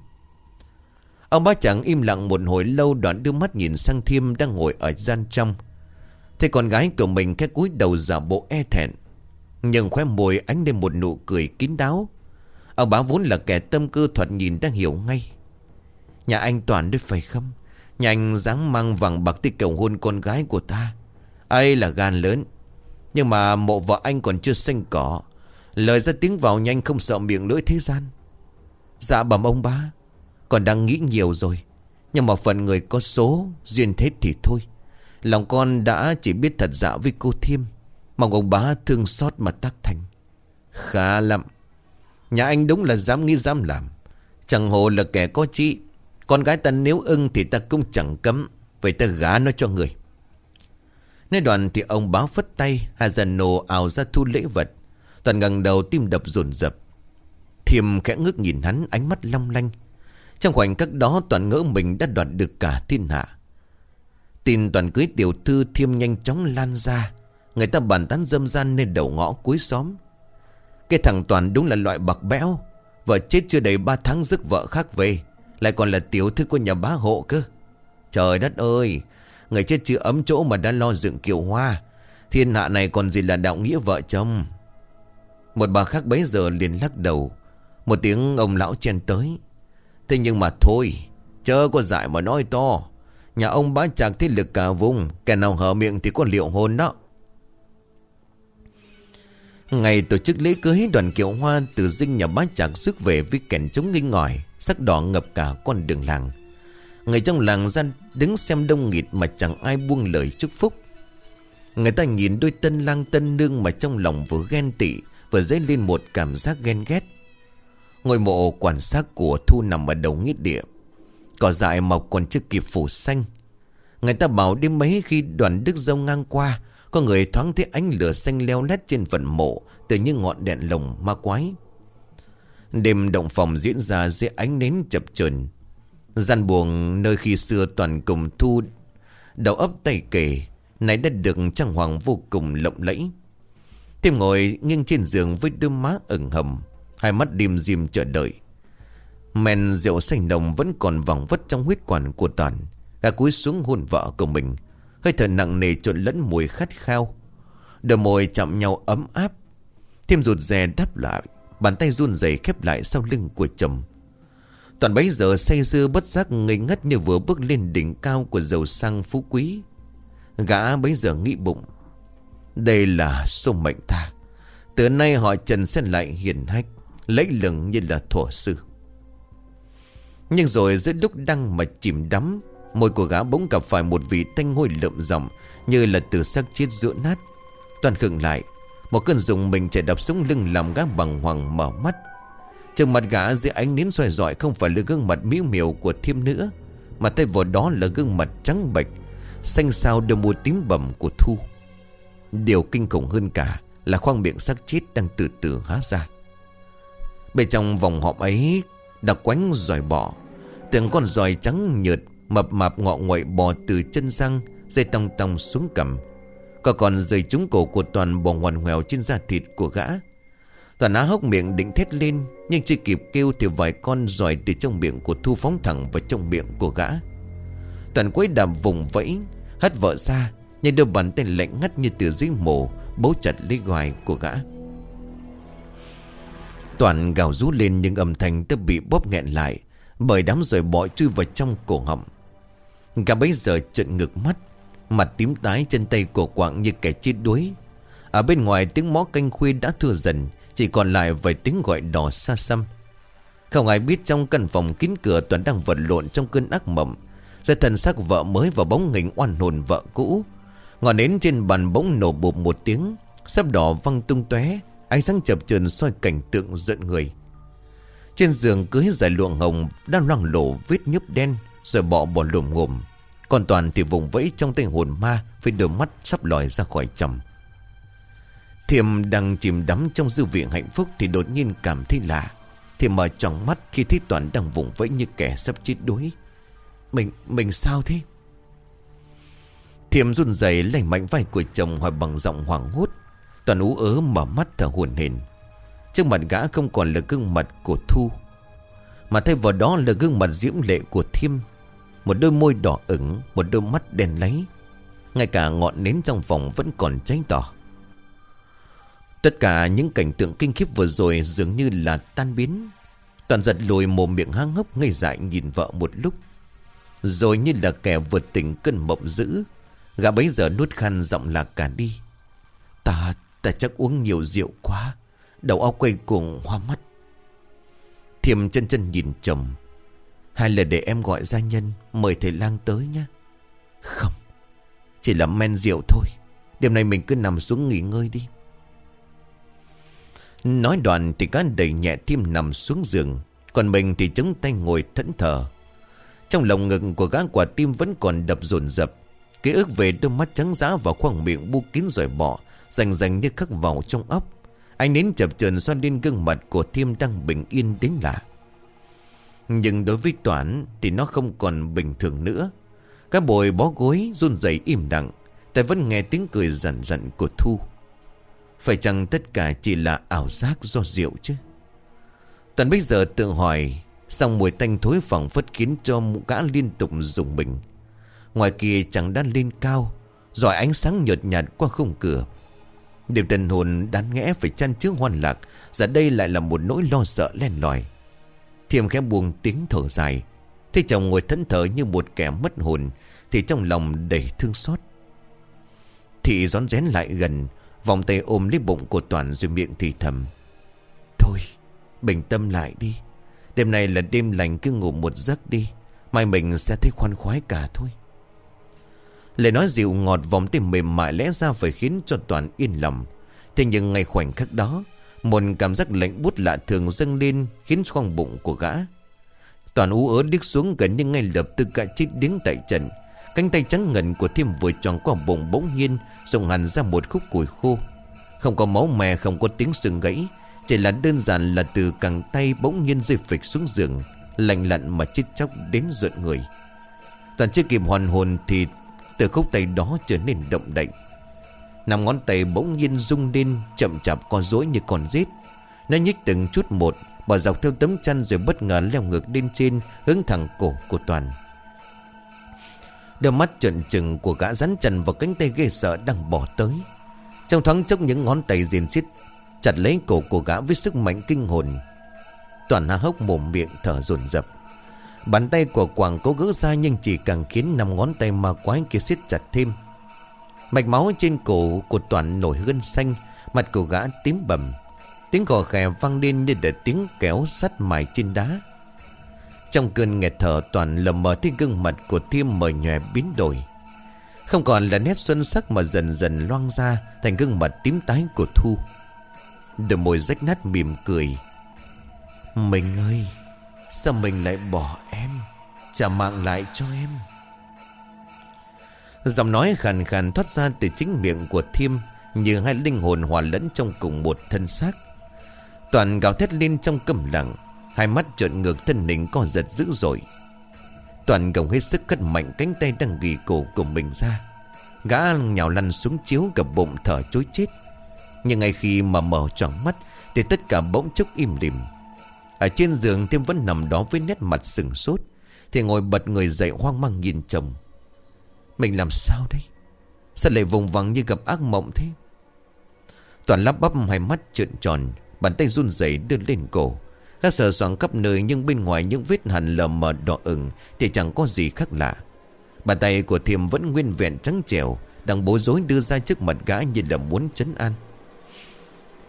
Ông bá chẳng im lặng một hồi lâu đoạn đưa mắt nhìn sang Thiêm đang ngồi ở gian trong. Thế con gái của mình cái cúi đầu giả bộ e thẹn, Nhưng khóe môi ánh lên một nụ cười kín đáo. Ông bá vốn là kẻ tâm cơ thuật nhìn đang hiểu ngay. Nhà anh Toàn đấy phải không Nhà anh dáng mang vàng bạc tới cầu hôn con gái của ta. Ấy là gan lớn. Nhưng mà mộ vợ anh còn chưa xanh cỏ. Lời ra tiếng vào nhanh không sợ miệng lưỡi thế gian. Dạ bẩm ông bá, Còn đang nghĩ nhiều rồi. Nhưng mà phần người có số, Duyên thế thì thôi. Lòng con đã chỉ biết thật dạ với cô Thiêm. Mong ông bá thương xót mà tác thành. Khá lắm. Nhà anh đúng là dám nghĩ dám làm. Chẳng hồ là kẻ có trí con gái ta nếu ưng thì ta cũng chẳng cấm. Vậy ta gá nó cho người. Nơi đoạn thì ông báo phất tay Hà dần nổ ảo ra thu lễ vật. Toàn ngẩng đầu tim đập rồn rập Thiềm khẽ ngước nhìn hắn, ánh mắt long lanh. Trong khoảnh khắc đó, Toàn ngỡ mình đã đoạt được cả thiên hạ. Tin Toàn cưới tiểu thư Thiêm nhanh chóng lan ra. Người ta bàn tán dâm gian lên đầu ngõ cuối xóm. Cái thằng Toàn đúng là loại bạc bẽo. Vợ chết chưa đầy 3 tháng rước vợ khác về. Lại còn là tiểu thư của nhà bá hộ cơ. Trời đất ơi, Người chết chưa ấm chỗ mà đã lo dựng kiệu hoa. Thiên hạ này còn gì là đạo nghĩa vợ chồng. Một bà khác bấy giờ liền lắc đầu. Một tiếng ông lão chen tới. Thế nhưng mà thôi, Chớ có dại mà nói to. Nhà ông bá chạc thế lực cả vùng, Kẻ nào hở miệng thì có liệu hôn đó. Ngày tổ chức lễ cưới đoàn kiệu hoa từ dinh nhà bá chạc sức về với kèn chống nghinh ngòi, Sắc đỏ ngập cả con đường làng. Người trong làng ra đứng xem đông nghịt mà chẳng ai buông lời chúc phúc. Người ta nhìn đôi tân lang tân nương mà trong lòng vừa ghen tị, Vừa dấy lên một cảm giác ghen ghét. Ngôi mộ quản sát của Thu nằm ở đầu nghĩa địa, Cỏ dại mọc còn chưa kịp phủ xanh. Người ta bảo đêm mấy khi đoàn đức dâu ngang qua có người thoáng thấy ánh lửa xanh leo lét trên phần mộ Từ những ngọn đèn lồng ma quái. Đêm động phòng diễn ra dưới ánh nến chập chờn. Gian buồng nơi khi xưa toàn cùng thu, Đầu ấp tay kề Này đã được trang hoàng vô cùng lộng lẫy. Thêm ngồi nghiêng trên giường với đôi má ửng hầm, Hai mắt đêm diêm chờ đợi. Men rượu xanh nồng vẫn còn vòng vất trong huyết quản của Toàn Gà cúi xuống hôn vợ của mình. Hơi thở nặng nề trộn lẫn mùi khát khao. Đôi môi chạm nhau ấm áp. Thêm rụt rè đáp lại, Bàn tay run rẩy khép lại sau lưng của chồng. Toàn bấy giờ say dưa bất giác ngây ngất như vừa bước lên đỉnh cao của giàu sang phú quý. Gã bấy giờ nghĩ bụng. Đây là số mệnh ta Từ nay họ trần sẽ lại hiền hách, Lấy lừng như là thổ sư. Nhưng rồi giữa lúc đang mà chìm đắm Môi của gã bỗng gặp phải một vị thanh hôi lượm rộng Như là từ xác chết giữa nát. Toàn khựng lại, Một cơn dùng mình chạy đập xuống lưng làm gã bằng hoàng mở mắt. Trường mặt gã dưới ánh nến xoay dọi Không phải là gương mặt miếu miều của thiêm nữa Mà thay vào đó là gương mặt trắng bệch, Xanh xao đôi môi tím bầm của Thu. Điều kinh khủng hơn cả Là khoang miệng sắc chết đang từ từ há ra. Bên trong vòng họp ấy Đã quánh dòi bỏ Từng con dòi trắng nhợt Mập mạp ngọ nguậy bò từ chân răng, Dây tòng tòng xuống cầm Có còn dây trúng cổ của toàn bò ngoằn ngoèo trên da thịt của gã. Toàn á hốc miệng định thét lên, Nhưng chưa kịp kêu thì vài con giỏi từ trong miệng của Thu phóng thẳng vào trong miệng của gã. Toàn quấy đàm vùng vẫy, Hất vợ ra, Nhưng đôi bàn tay lạnh ngắt như từ dưới mồ, Bấu chặt lấy gòi của gã. Toàn gào rú lên nhưng âm thanh đã bị bóp nghẹn lại, Bởi đám rời bỏ chui vào trong cổ họng. Gã bấy giờ trợn ngực mắt, Mặt tím tái chân tay cổ quạng như kẻ chết đuối. Ở bên ngoài tiếng mó canh khuya đã thưa dần, chỉ còn lại vài tiếng gọi đỏ xa xăm. Không ai biết trong căn phòng kín cửa Toàn đang vật lộn trong cơn ác mộng. Giữa thân xác vợ mới và bóng hình oan hồn vợ cũ. Ngọn nến trên bàn bỗng nổ bụp một tiếng, Sắp đỏ văng tung tóe, Ánh sáng chập chờn soi cảnh tượng giận người. Trên giường cưới giải luộng hồng Đang loang lộ vết nhấp đen. Rồi bỏ bỏ lùm ngồm Còn Toàn thì vùng vẫy trong tay hồn ma Với đôi mắt sắp lòi ra khỏi chầm Thiềm đang chìm đắm trong dư vị hạnh phúc Thì đột nhiên cảm thấy lạ. Thiềm mở tròn mắt khi thấy Toàn đang vùng vẫy như kẻ sắp chết đuối. Mình, mình sao thế? Thiềm run rẩy lành mạnh vai của chồng hỏi bằng giọng hoảng hốt. Toàn ú ớ mở mắt thở hồn hển. Trước mặt gã không còn là gương mặt của Thu Mà thay vào đó là gương mặt diễm lệ của Thiêm. Một đôi môi đỏ ửng Một đôi mắt đen lấy Ngay cả ngọn nến trong phòng vẫn còn cháy đỏ. Tất cả những cảnh tượng kinh khiếp vừa rồi dường như là tan biến. Toàn giật lùi mồm miệng hang hốc ngây dại nhìn vợ một lúc. Rồi như là kẻ vượt tỉnh cơn mộng dữ Gã bấy giờ nuốt khăn giọng lạc cả đi. Ta, ta chắc uống nhiều rượu quá Đầu óc quay cuồng hoa mắt. Thiềm chân chân nhìn chồng hay là để em gọi gia nhân, Mời thầy lang tới nhé Không, Chỉ là men rượu thôi. Đêm nay mình cứ nằm xuống nghỉ ngơi đi. Nói đoạn thì cá đầy nhẹ tim nằm xuống giường, Còn mình thì chống tay ngồi thẫn thờ. Trong lòng ngực của gã quả tim vẫn còn đập dồn dập. Ký ức về đôi mắt trắng giá và khoang miệng bu kín rồi bỏ, Rành rành như khắc vào trong óc. Anh đến chập chờn xoan lên gương mặt của Thiêm đang bình yên đến lạ. Nhưng đối với Toán thì nó không còn bình thường nữa. Các bồi bó gối run rẩy im lặng Tại vẫn nghe tiếng cười rằn rặn của Thu. Phải chăng tất cả chỉ là ảo giác do rượu chứ? Toàn bây giờ tự hỏi Xong mùi tanh thối phẳng phất khiến cho gã liên tục dùng mình. Ngoài kia chẳng đan lên cao, Rồi ánh sáng nhợt nhạt qua khung cửa. Điều tần hồn đáng ngẽ phải chăn trước hoan lạc, Giờ đây lại là một nỗi lo sợ len lỏi. Thiêm khẽ buông tiếng thở dài. Thấy chồng ngồi thẫn thờ như một kẻ mất hồn, Thì trong lòng đầy thương xót. Thị rón rén lại gần, Vòng tay ôm lấy bụng của Toàn rồi miệng thì thầm. Thôi, Bình tâm lại đi. Đêm này là đêm lành cứ ngủ một giấc đi. Mai mình sẽ thấy khoan khoái cả thôi. Lời nói dịu ngọt vòng tay mềm mại lẽ ra phải khiến cho Toàn yên lòng. Thế nhưng ngay khoảnh khắc đó một cảm giác lạnh bút lạ thường dâng lên, Khiến khoang bụng của gã. Toàn ú ớ điếc xuống gần như ngay lập tức gã chết đứng tại trận Cánh tay trắng ngần của Thiêm vừa tròn qua bụng bỗng nhiên, Rộng hẳn ra một khúc củi khô. Không có máu mè, không có tiếng xương gãy, Chỉ là đơn giản là từ cẳng tay bỗng nhiên rơi phịch xuống giường, Lạnh lặn mà chết chóc đến rợn người. Toàn chưa kịp hoàn hồn thì từ khúc tay đó trở nên động đậy. Nằm ngón tay bỗng nhiên rung lên, Chậm chạp co rối như con rết. Nó nhích từng chút một, Bỏ dọc theo tấm chăn rồi bất ngờ leo ngược lên trên, Hướng thẳng cổ của Toàn. Đôi mắt trợn trừng của gã rắn trần vào cánh tay ghê sợ đang bỏ tới. Trong thoáng chốc những ngón tay diền xiết Chặt lấy cổ của gã với sức mạnh kinh hồn. Toàn há hốc mồm miệng thở dồn dập. Bàn tay của Quảng cố gỡ ra nhưng chỉ càng khiến năm ngón tay ma quái kia siết chặt thêm. Mạch máu trên cổ của Toàn nổi gân xanh, mặt của gã tím bầm. Tiếng gò khè vang lên như để tiếng kéo sắt mài trên đá. Trong cơn nghẹt thở Toàn lầm mờ thấy gương mặt của Thiêm mờ nhòe biến đổi. Không còn là nét xuân sắc mà dần dần loang ra thành gương mặt tím tái của Thu. Đôi môi rách nát mỉm cười. Mình ơi! Sao mình lại bỏ em Trả mạng lại cho em Giọng nói khàn khàn thoát ra từ chính miệng của Thiêm, Như hai linh hồn hòa lẫn trong cùng một thân xác. Toàn gào thét lên trong câm lặng, Hai mắt trợn ngược thân hình co giật dữ dội. Toàn gồng hết sức cất mạnh cánh tay đang ghi cổ của mình ra. Gã nhào lăn xuống chiếu gặp bụng thở chối chết. Nhưng ngay khi mà mở tròn mắt, Thì tất cả bỗng chốc im lìm. Ở trên giường Thiêm vẫn nằm đó với nét mặt sừng sốt, Thì ngồi bật người dậy hoang mang nhìn chồng. Mình làm sao đây? Sao lại vùng vắng như gặp ác mộng thế? Toàn lắp bắp hai mắt trợn tròn, Bàn tay run rẩy đưa lên cổ. Các sờ soạn khắp nơi Nhưng bên ngoài những vết hằn lờ mờ đỏ ửng Thì chẳng có gì khác lạ. Bàn tay của Thiềm vẫn nguyên vẹn trắng trẻo, Đang bối rối đưa ra trước mặt gã Như là muốn chấn an.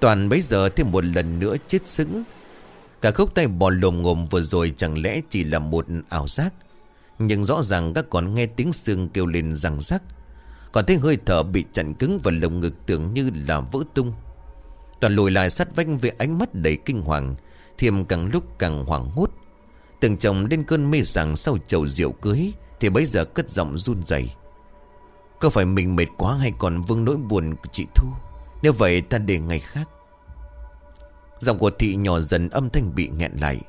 Toàn bấy giờ thêm một lần nữa chết sững. Cả khúc tay bò lồm ngồm vừa rồi chẳng lẽ chỉ là một ảo giác? Nhưng rõ ràng các còn nghe tiếng xương kêu lên răng rắc. Còn thấy hơi thở bị chặn cứng và lồng ngực tưởng như là vỡ tung. Toàn lùi lại sát vách với ánh mắt đầy kinh hoàng, Thiềm càng lúc càng hoảng hốt. Từng chồng lên cơn mê sảng sau chầu rượu cưới, Thì bấy giờ cất giọng run rẩy. Có phải mình mệt quá hay còn vương nỗi buồn của chị Thu? Nếu vậy ta để ngày khác. Giọng của thị nhỏ dần âm thanh bị nghẹn lại.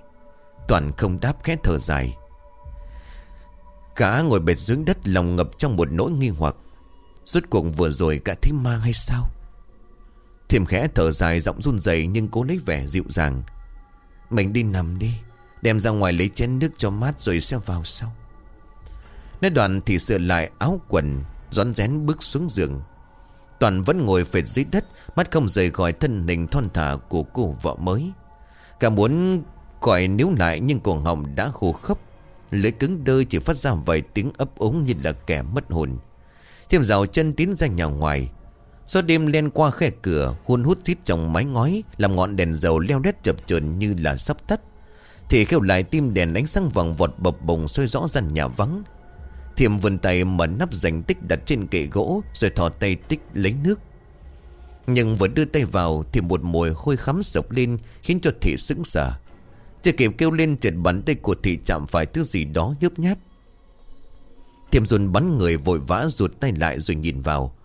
Toàn không đáp khẽ thở dài. Cả ngồi bệt dưới đất lòng ngập trong một nỗi nghi hoặc. Rốt cuộc vừa rồi cả thấy ma hay sao? Thiềm khẽ thở dài giọng run rẩy nhưng cố lấy vẻ dịu dàng. Mình đi nằm đi, Đem ra ngoài lấy chén nước cho mát rồi sẽ vào sau. Nói đoạn thì sửa lại áo quần, Rón rén bước xuống giường. Toàn vẫn ngồi phệt dưới đất, Mắt không rời khỏi thân hình thon thả của cô vợ mới. Cả muốn gọi níu lại nhưng cổ họng đã khô khốc. Lưỡi cứng đơ chỉ phát ra vài tiếng ấp ống như là kẻ mất hồn. Thêm rào chân tiến ra nhà ngoài. Gió đêm len qua khe cửa Hôn hút xít trong mái ngói, Làm ngọn đèn dầu leo đét chập chờn như là sắp tắt. Thì kêu lại tim đèn ánh sáng vàng vọt bập bồng soi rõ gian nhà vắng. Thiềm vươn tay mở nắp dành tích đặt trên kệ gỗ, Rồi thò tay tích lấy nước. Nhưng vừa đưa tay vào Thì một mùi hôi khắm sộc lên, Khiến cho thị sững sờ. Chưa kịp kêu lên trượt bắn tay của thị chạm phải thứ gì đó nhớp nháp. Thiềm dùn bắn người vội vã rụt tay lại rồi nhìn vào.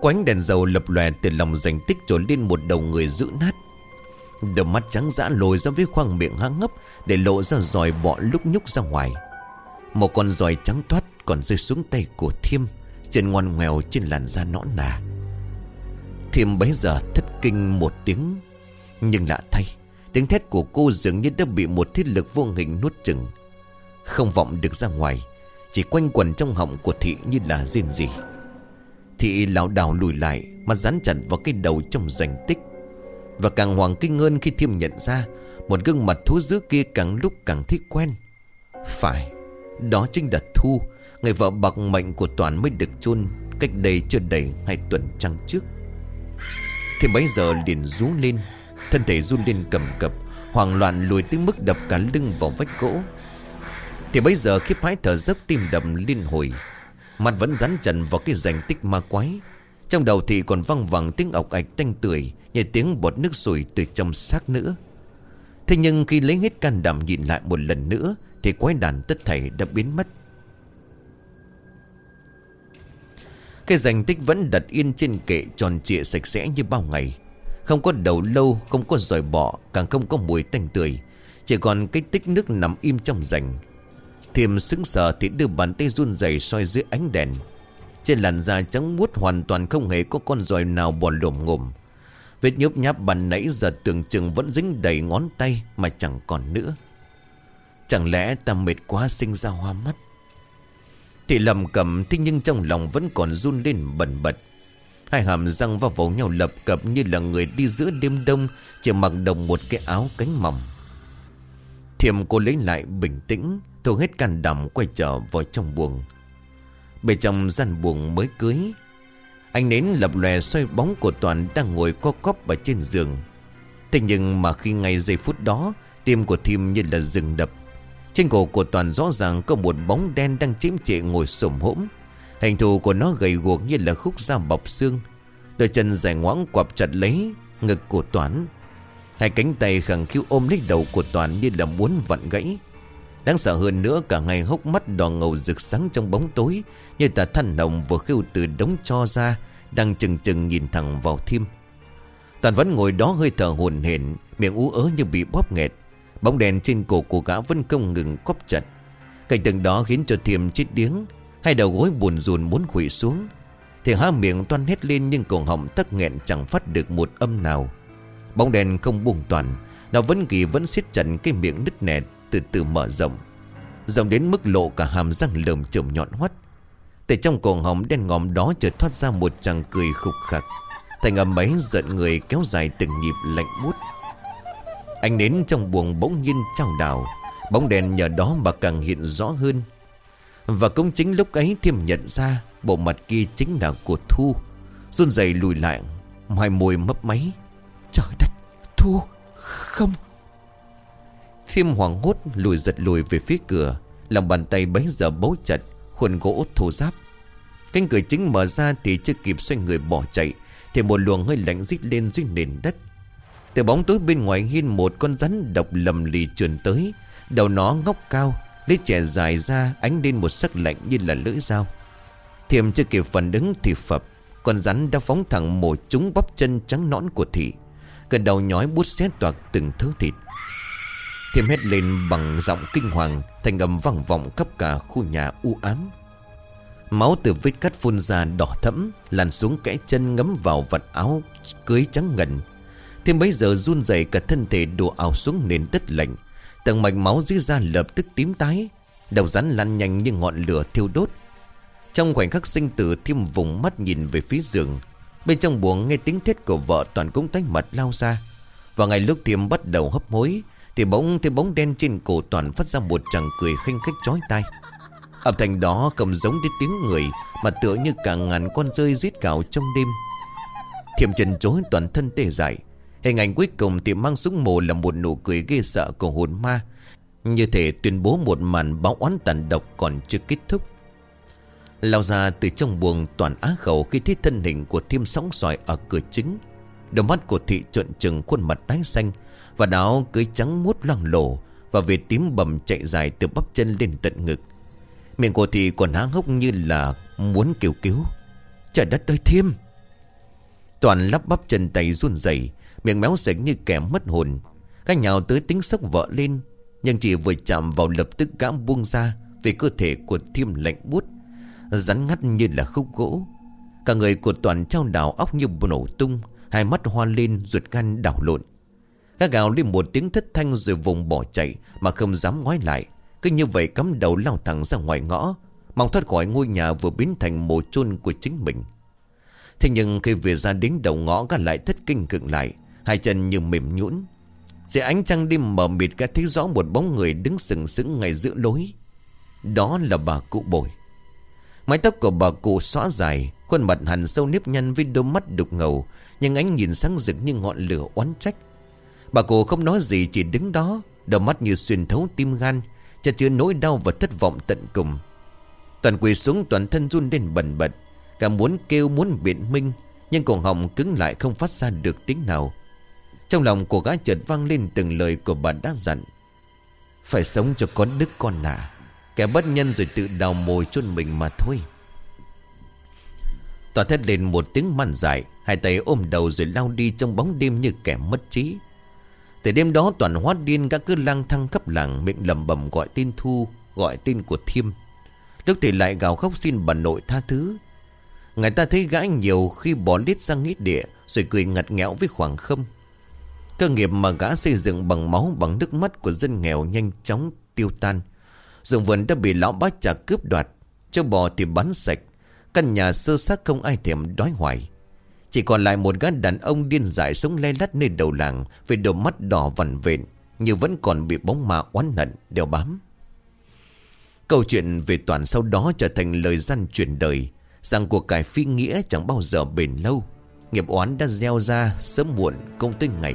Quánh đèn dầu lập lòe từ lòng rành tích trốn lên một đầu người giữ nát. Đôi mắt trắng dã lồi ra với khoang miệng há ngấp Để lộ ra giòi bọ lúc nhúc ra ngoài. Một con giòi trắng thoát còn rơi xuống tay của Thiêm, Trên ngoan ngoèo trên làn da nõn nà. Thiêm bấy giờ thất kinh một tiếng, Nhưng lạ thay Tiếng thét của cô dường như đã bị một thiết lực vô hình nuốt chừng Không vọng được ra ngoài, Chỉ quanh quẩn trong họng của thị như là riêng gì. Thị lão đảo lùi lại, Mặt dán chặt vào cái đầu trong rành tích. Và càng hoàng kinh hơn khi Thiêm nhận ra, Một gương mặt thú dữ kia càng lúc càng thích quen. Phải, Đó chính là Thu, Người vợ bạc mệnh của Toàn mới được chôn Cách đây chưa đầy hai tuần trăng trước. Thì bấy giờ liền rú lên. Thân thể run lên cầm cập, Hoảng loạn lùi tới mức đập cả lưng vào vách gỗ. Thì bây giờ khiếp phái thở dốc tim đầm liên hồi, Mặt vẫn rắn trần vào cái rành tích ma quái. Trong đầu thì còn văng vẳng tiếng ọc ạch tanh tưởi Như tiếng bọt nước sủi từ trong xác nữa. Thế nhưng khi lấy hết can đảm nhìn lại một lần nữa, Thì quái đàn tất thảy đã biến mất. Cái rành tích vẫn đặt yên trên kệ tròn trịa sạch sẽ như bao ngày. Không có đầu lâu, không có dòi bọ Càng không có mùi tanh tươi. Chỉ còn cái tích nước nằm im trong rành. Thiềm sững sờ thì đưa bàn tay run rẩy soi dưới ánh đèn. Trên làn da trắng muốt hoàn toàn không hề có con dòi nào bò lồm ngồm. Vết nhớp nháp bàn nãy giờ tưởng chừng vẫn dính đầy ngón tay mà chẳng còn nữa. Chẳng lẽ ta mệt quá sinh ra hoa mắt? Thì lầm cầm thế nhưng trong lòng vẫn còn run lên bẩn bật. Hai hàm răng vào vỗ nhau lập cập như là người đi giữa đêm đông, Chỉ mặc đồng một cái áo cánh mỏng. Thiềm cô lấy lại bình tĩnh, Thu hết can đảm quay trở vào trong buồng. Bên trong gian buồng mới cưới, Anh nến lập lòe xoay bóng của Toàn đang ngồi co cóp ở trên giường. Thế nhưng mà khi ngay giây phút đó, Tim của Thìm như là rừng đập. Trên cổ của Toàn rõ ràng có một bóng đen đang chiếm trệ ngồi sổm hỗm Hình thù của nó gầy guộc như là khúc da bọc xương. Đôi chân dài ngoãng quặp chặt lấy ngực của Toàn Hai cánh tay khẳng khiu ôm lấy đầu của Toàn như là muốn vặn gãy. Đáng sợ hơn nữa, cả ngày hốc mắt đỏ ngầu rực sáng trong bóng tối, Như tà thanh nồng vừa khiu từ đống cho ra, Đang chừng chừng nhìn thẳng vào thiêm Toàn vẫn ngồi đó hơi thở hồn hển, Miệng ú ớ như bị bóp nghẹt. Bóng đèn trên cổ của gã vẫn không ngừng cóp chặt. Cảnh tượng đó khiến cho thiêm chết điếng. Hai đầu gối buồn rùn muốn khủy xuống. Thì há miệng toan hết lên Nhưng cổ họng tắc nghẹn chẳng phát được một âm nào. Bóng đèn không buông toàn Nó vẫn kỳ vẫn siết chặt cái miệng nứt nẻ từ từ mở rộng. Rộng đến mức lộ cả hàm răng lởm chởm nhọn hoắt. Từ trong cổ họng đen ngòm đó chợt thoát ra một chàng cười khục khặc Thành âm ấy giận người kéo dài từng nhịp lạnh bút Anh đến trong buồng bỗng nhiên trao đảo. Bóng đèn nhờ đó mà càng hiện rõ hơn. Và cũng chính lúc ấy Thiêm nhận ra Bộ mặt kia chính là của Thu. Run rẩy lùi lại mai môi mấp máy. Trời đất, Thu, Không. Thiêm hoàng hốt lùi giật lùi về phía cửa, Lòng bàn tay bấy giờ bấu chặt, Khuôn gỗ thô giáp Cánh cửa chính mở ra thì chưa kịp xoay người bỏ chạy, Thì một luồng hơi lạnh rít lên dưới nền đất. Từ bóng tối bên ngoài hiên một con rắn độc lầm lì trườn tới, Đầu nó ngóc cao Lấy trẻ dài ra, ánh lên một sắc lạnh như là lưỡi dao. Thiềm chưa kịp phản ứng thì phập, Con rắn đã phóng thẳng mổ trúng bắp chân trắng nõn của thị. Cần đầu nhói bút xé toạc từng thớ thịt. Thiềm hét lên bằng giọng kinh hoàng, Thành âm vang vọng khắp cả khu nhà u ám. Máu từ vết cắt phun ra đỏ thẫm, Lăn xuống kẽ chân ngấm vào vật áo cưới trắng ngần. Thiềm bấy giờ run rẩy cả thân thể đổ ảo xuống nền đất lạnh. Tầng mạch máu dưới da lập tức tím tái, Đầu rắn lăn nhanh như ngọn lửa thiêu đốt. Trong khoảnh khắc sinh tử, Thiêm vùng mắt nhìn về phía giường. Bên trong buồng nghe tiếng thét của vợ Toàn cũng tách mật lao ra. Và ngay lúc Thiêm bắt đầu hấp hối, Thì bỗng thì bóng đen trên cổ Toàn phát ra một chàng cười khinh khách chói tai. Âm thanh đó cầm giống đến tiếng người, Mà tựa như cả ngàn con rơi giết gạo trong đêm. Thiêm trần chối toàn thân tê dại Hình ảnh cuối cùng thì mang súng mồ là một nụ cười ghê sợ của hồn ma. Như thể tuyên bố một màn báo oán tàn độc còn chưa kết thúc. Lao ra từ trong buồng toàn á khẩu khi thấy thân hình của thiêm sóng sỏi ở cửa chính. Đôi mắt của thị trợn trừng, khuôn mặt tái xanh, Và áo cưới trắng muốt loang lổ, Và vệt tím bầm chạy dài từ bắp chân lên tận ngực. Miệng của thị còn há hốc như là muốn kêu cứu. Trời đất ơi, thiêm! Toàn lắp bắp chân tay run rẩy Miệng méo sạch như kẻ mất hồn. Các nhào tới tính sốc vợ lên, Nhưng chỉ vừa chạm vào lập tức gã buông ra Vì cơ thể của thiêm lạnh buốt. Rắn ngắt như là khúc gỗ. Cả người của toàn trao đảo óc như nổ tung, Hai mắt hoa lên ruột gan đảo lộn. Gã gào lên một tiếng thất thanh rồi vùng bỏ chạy Mà không dám ngoái lại. Cứ như vậy cắm đầu lao thẳng ra ngoài ngõ, Mong thoát khỏi ngôi nhà vừa biến thành mồ chôn của chính mình. Thế nhưng khi vừa ra đến đầu ngõ, gã lại thất kinh cực lại. Hai chân như mềm nhũn. Dưới ánh trăng đêm mờ mịt gã thấy rõ một bóng người đứng sừng sững ngay giữa lối. Đó là bà cụ bồi. Mái tóc của bà cụ xóa dài, Khuôn mặt hằn sâu nếp nhăn với đôi mắt đục ngầu, Nhưng ánh nhìn sáng rực như ngọn lửa oán trách. Bà cụ không nói gì, chỉ đứng đó, Đôi mắt như xuyên thấu tim gan Chả chứa nỗi đau và thất vọng tận cùng. Toàn quỳ xuống, toàn thân run lên bần bật, Cả muốn kêu muốn biện minh, Nhưng cổ họng cứng lại không phát ra được tiếng nào. Trong lòng của gã chợt vang lên từng lời của bà đã dặn. Phải sống cho có đức con nà Kẻ bất nhân rồi tự đào mồi chôn mình mà thôi. Tòa thét lên một tiếng man dài, Hai tay ôm đầu rồi lao đi trong bóng đêm như kẻ mất trí. Từ đêm đó, toàn hóa điên các cứ lang thăng khắp làng, Miệng lầm bầm gọi tên Thu, Gọi tên của Thiêm. Lúc thì lại gào khóc xin bà nội tha thứ. Người ta thấy gã nhiều khi bỏ lít sang nghít địa, Rồi cười ngặt nghẽo với khoảng không Cơ nghiệp mà gã xây dựng bằng máu, bằng nước mắt của dân nghèo nhanh chóng tiêu tan. Dụng vườn đã bị lão bá trà cướp đoạt Châu bò thì bắn sạch. Căn nhà sơ xác không ai thèm đói hoài. Chỉ còn lại một gã đàn ông điên dại sống lay lắt nơi đầu làng, Với đôi mắt đỏ vằn vện, như vẫn còn bị bóng ma oán hận đeo bám. Câu chuyện về toàn sau đó trở thành lời gian truyền đời. Rằng cuộc cải phi nghĩa chẳng bao giờ bền lâu. Nghiệp oán đã gieo ra sớm muộn công tinh ngày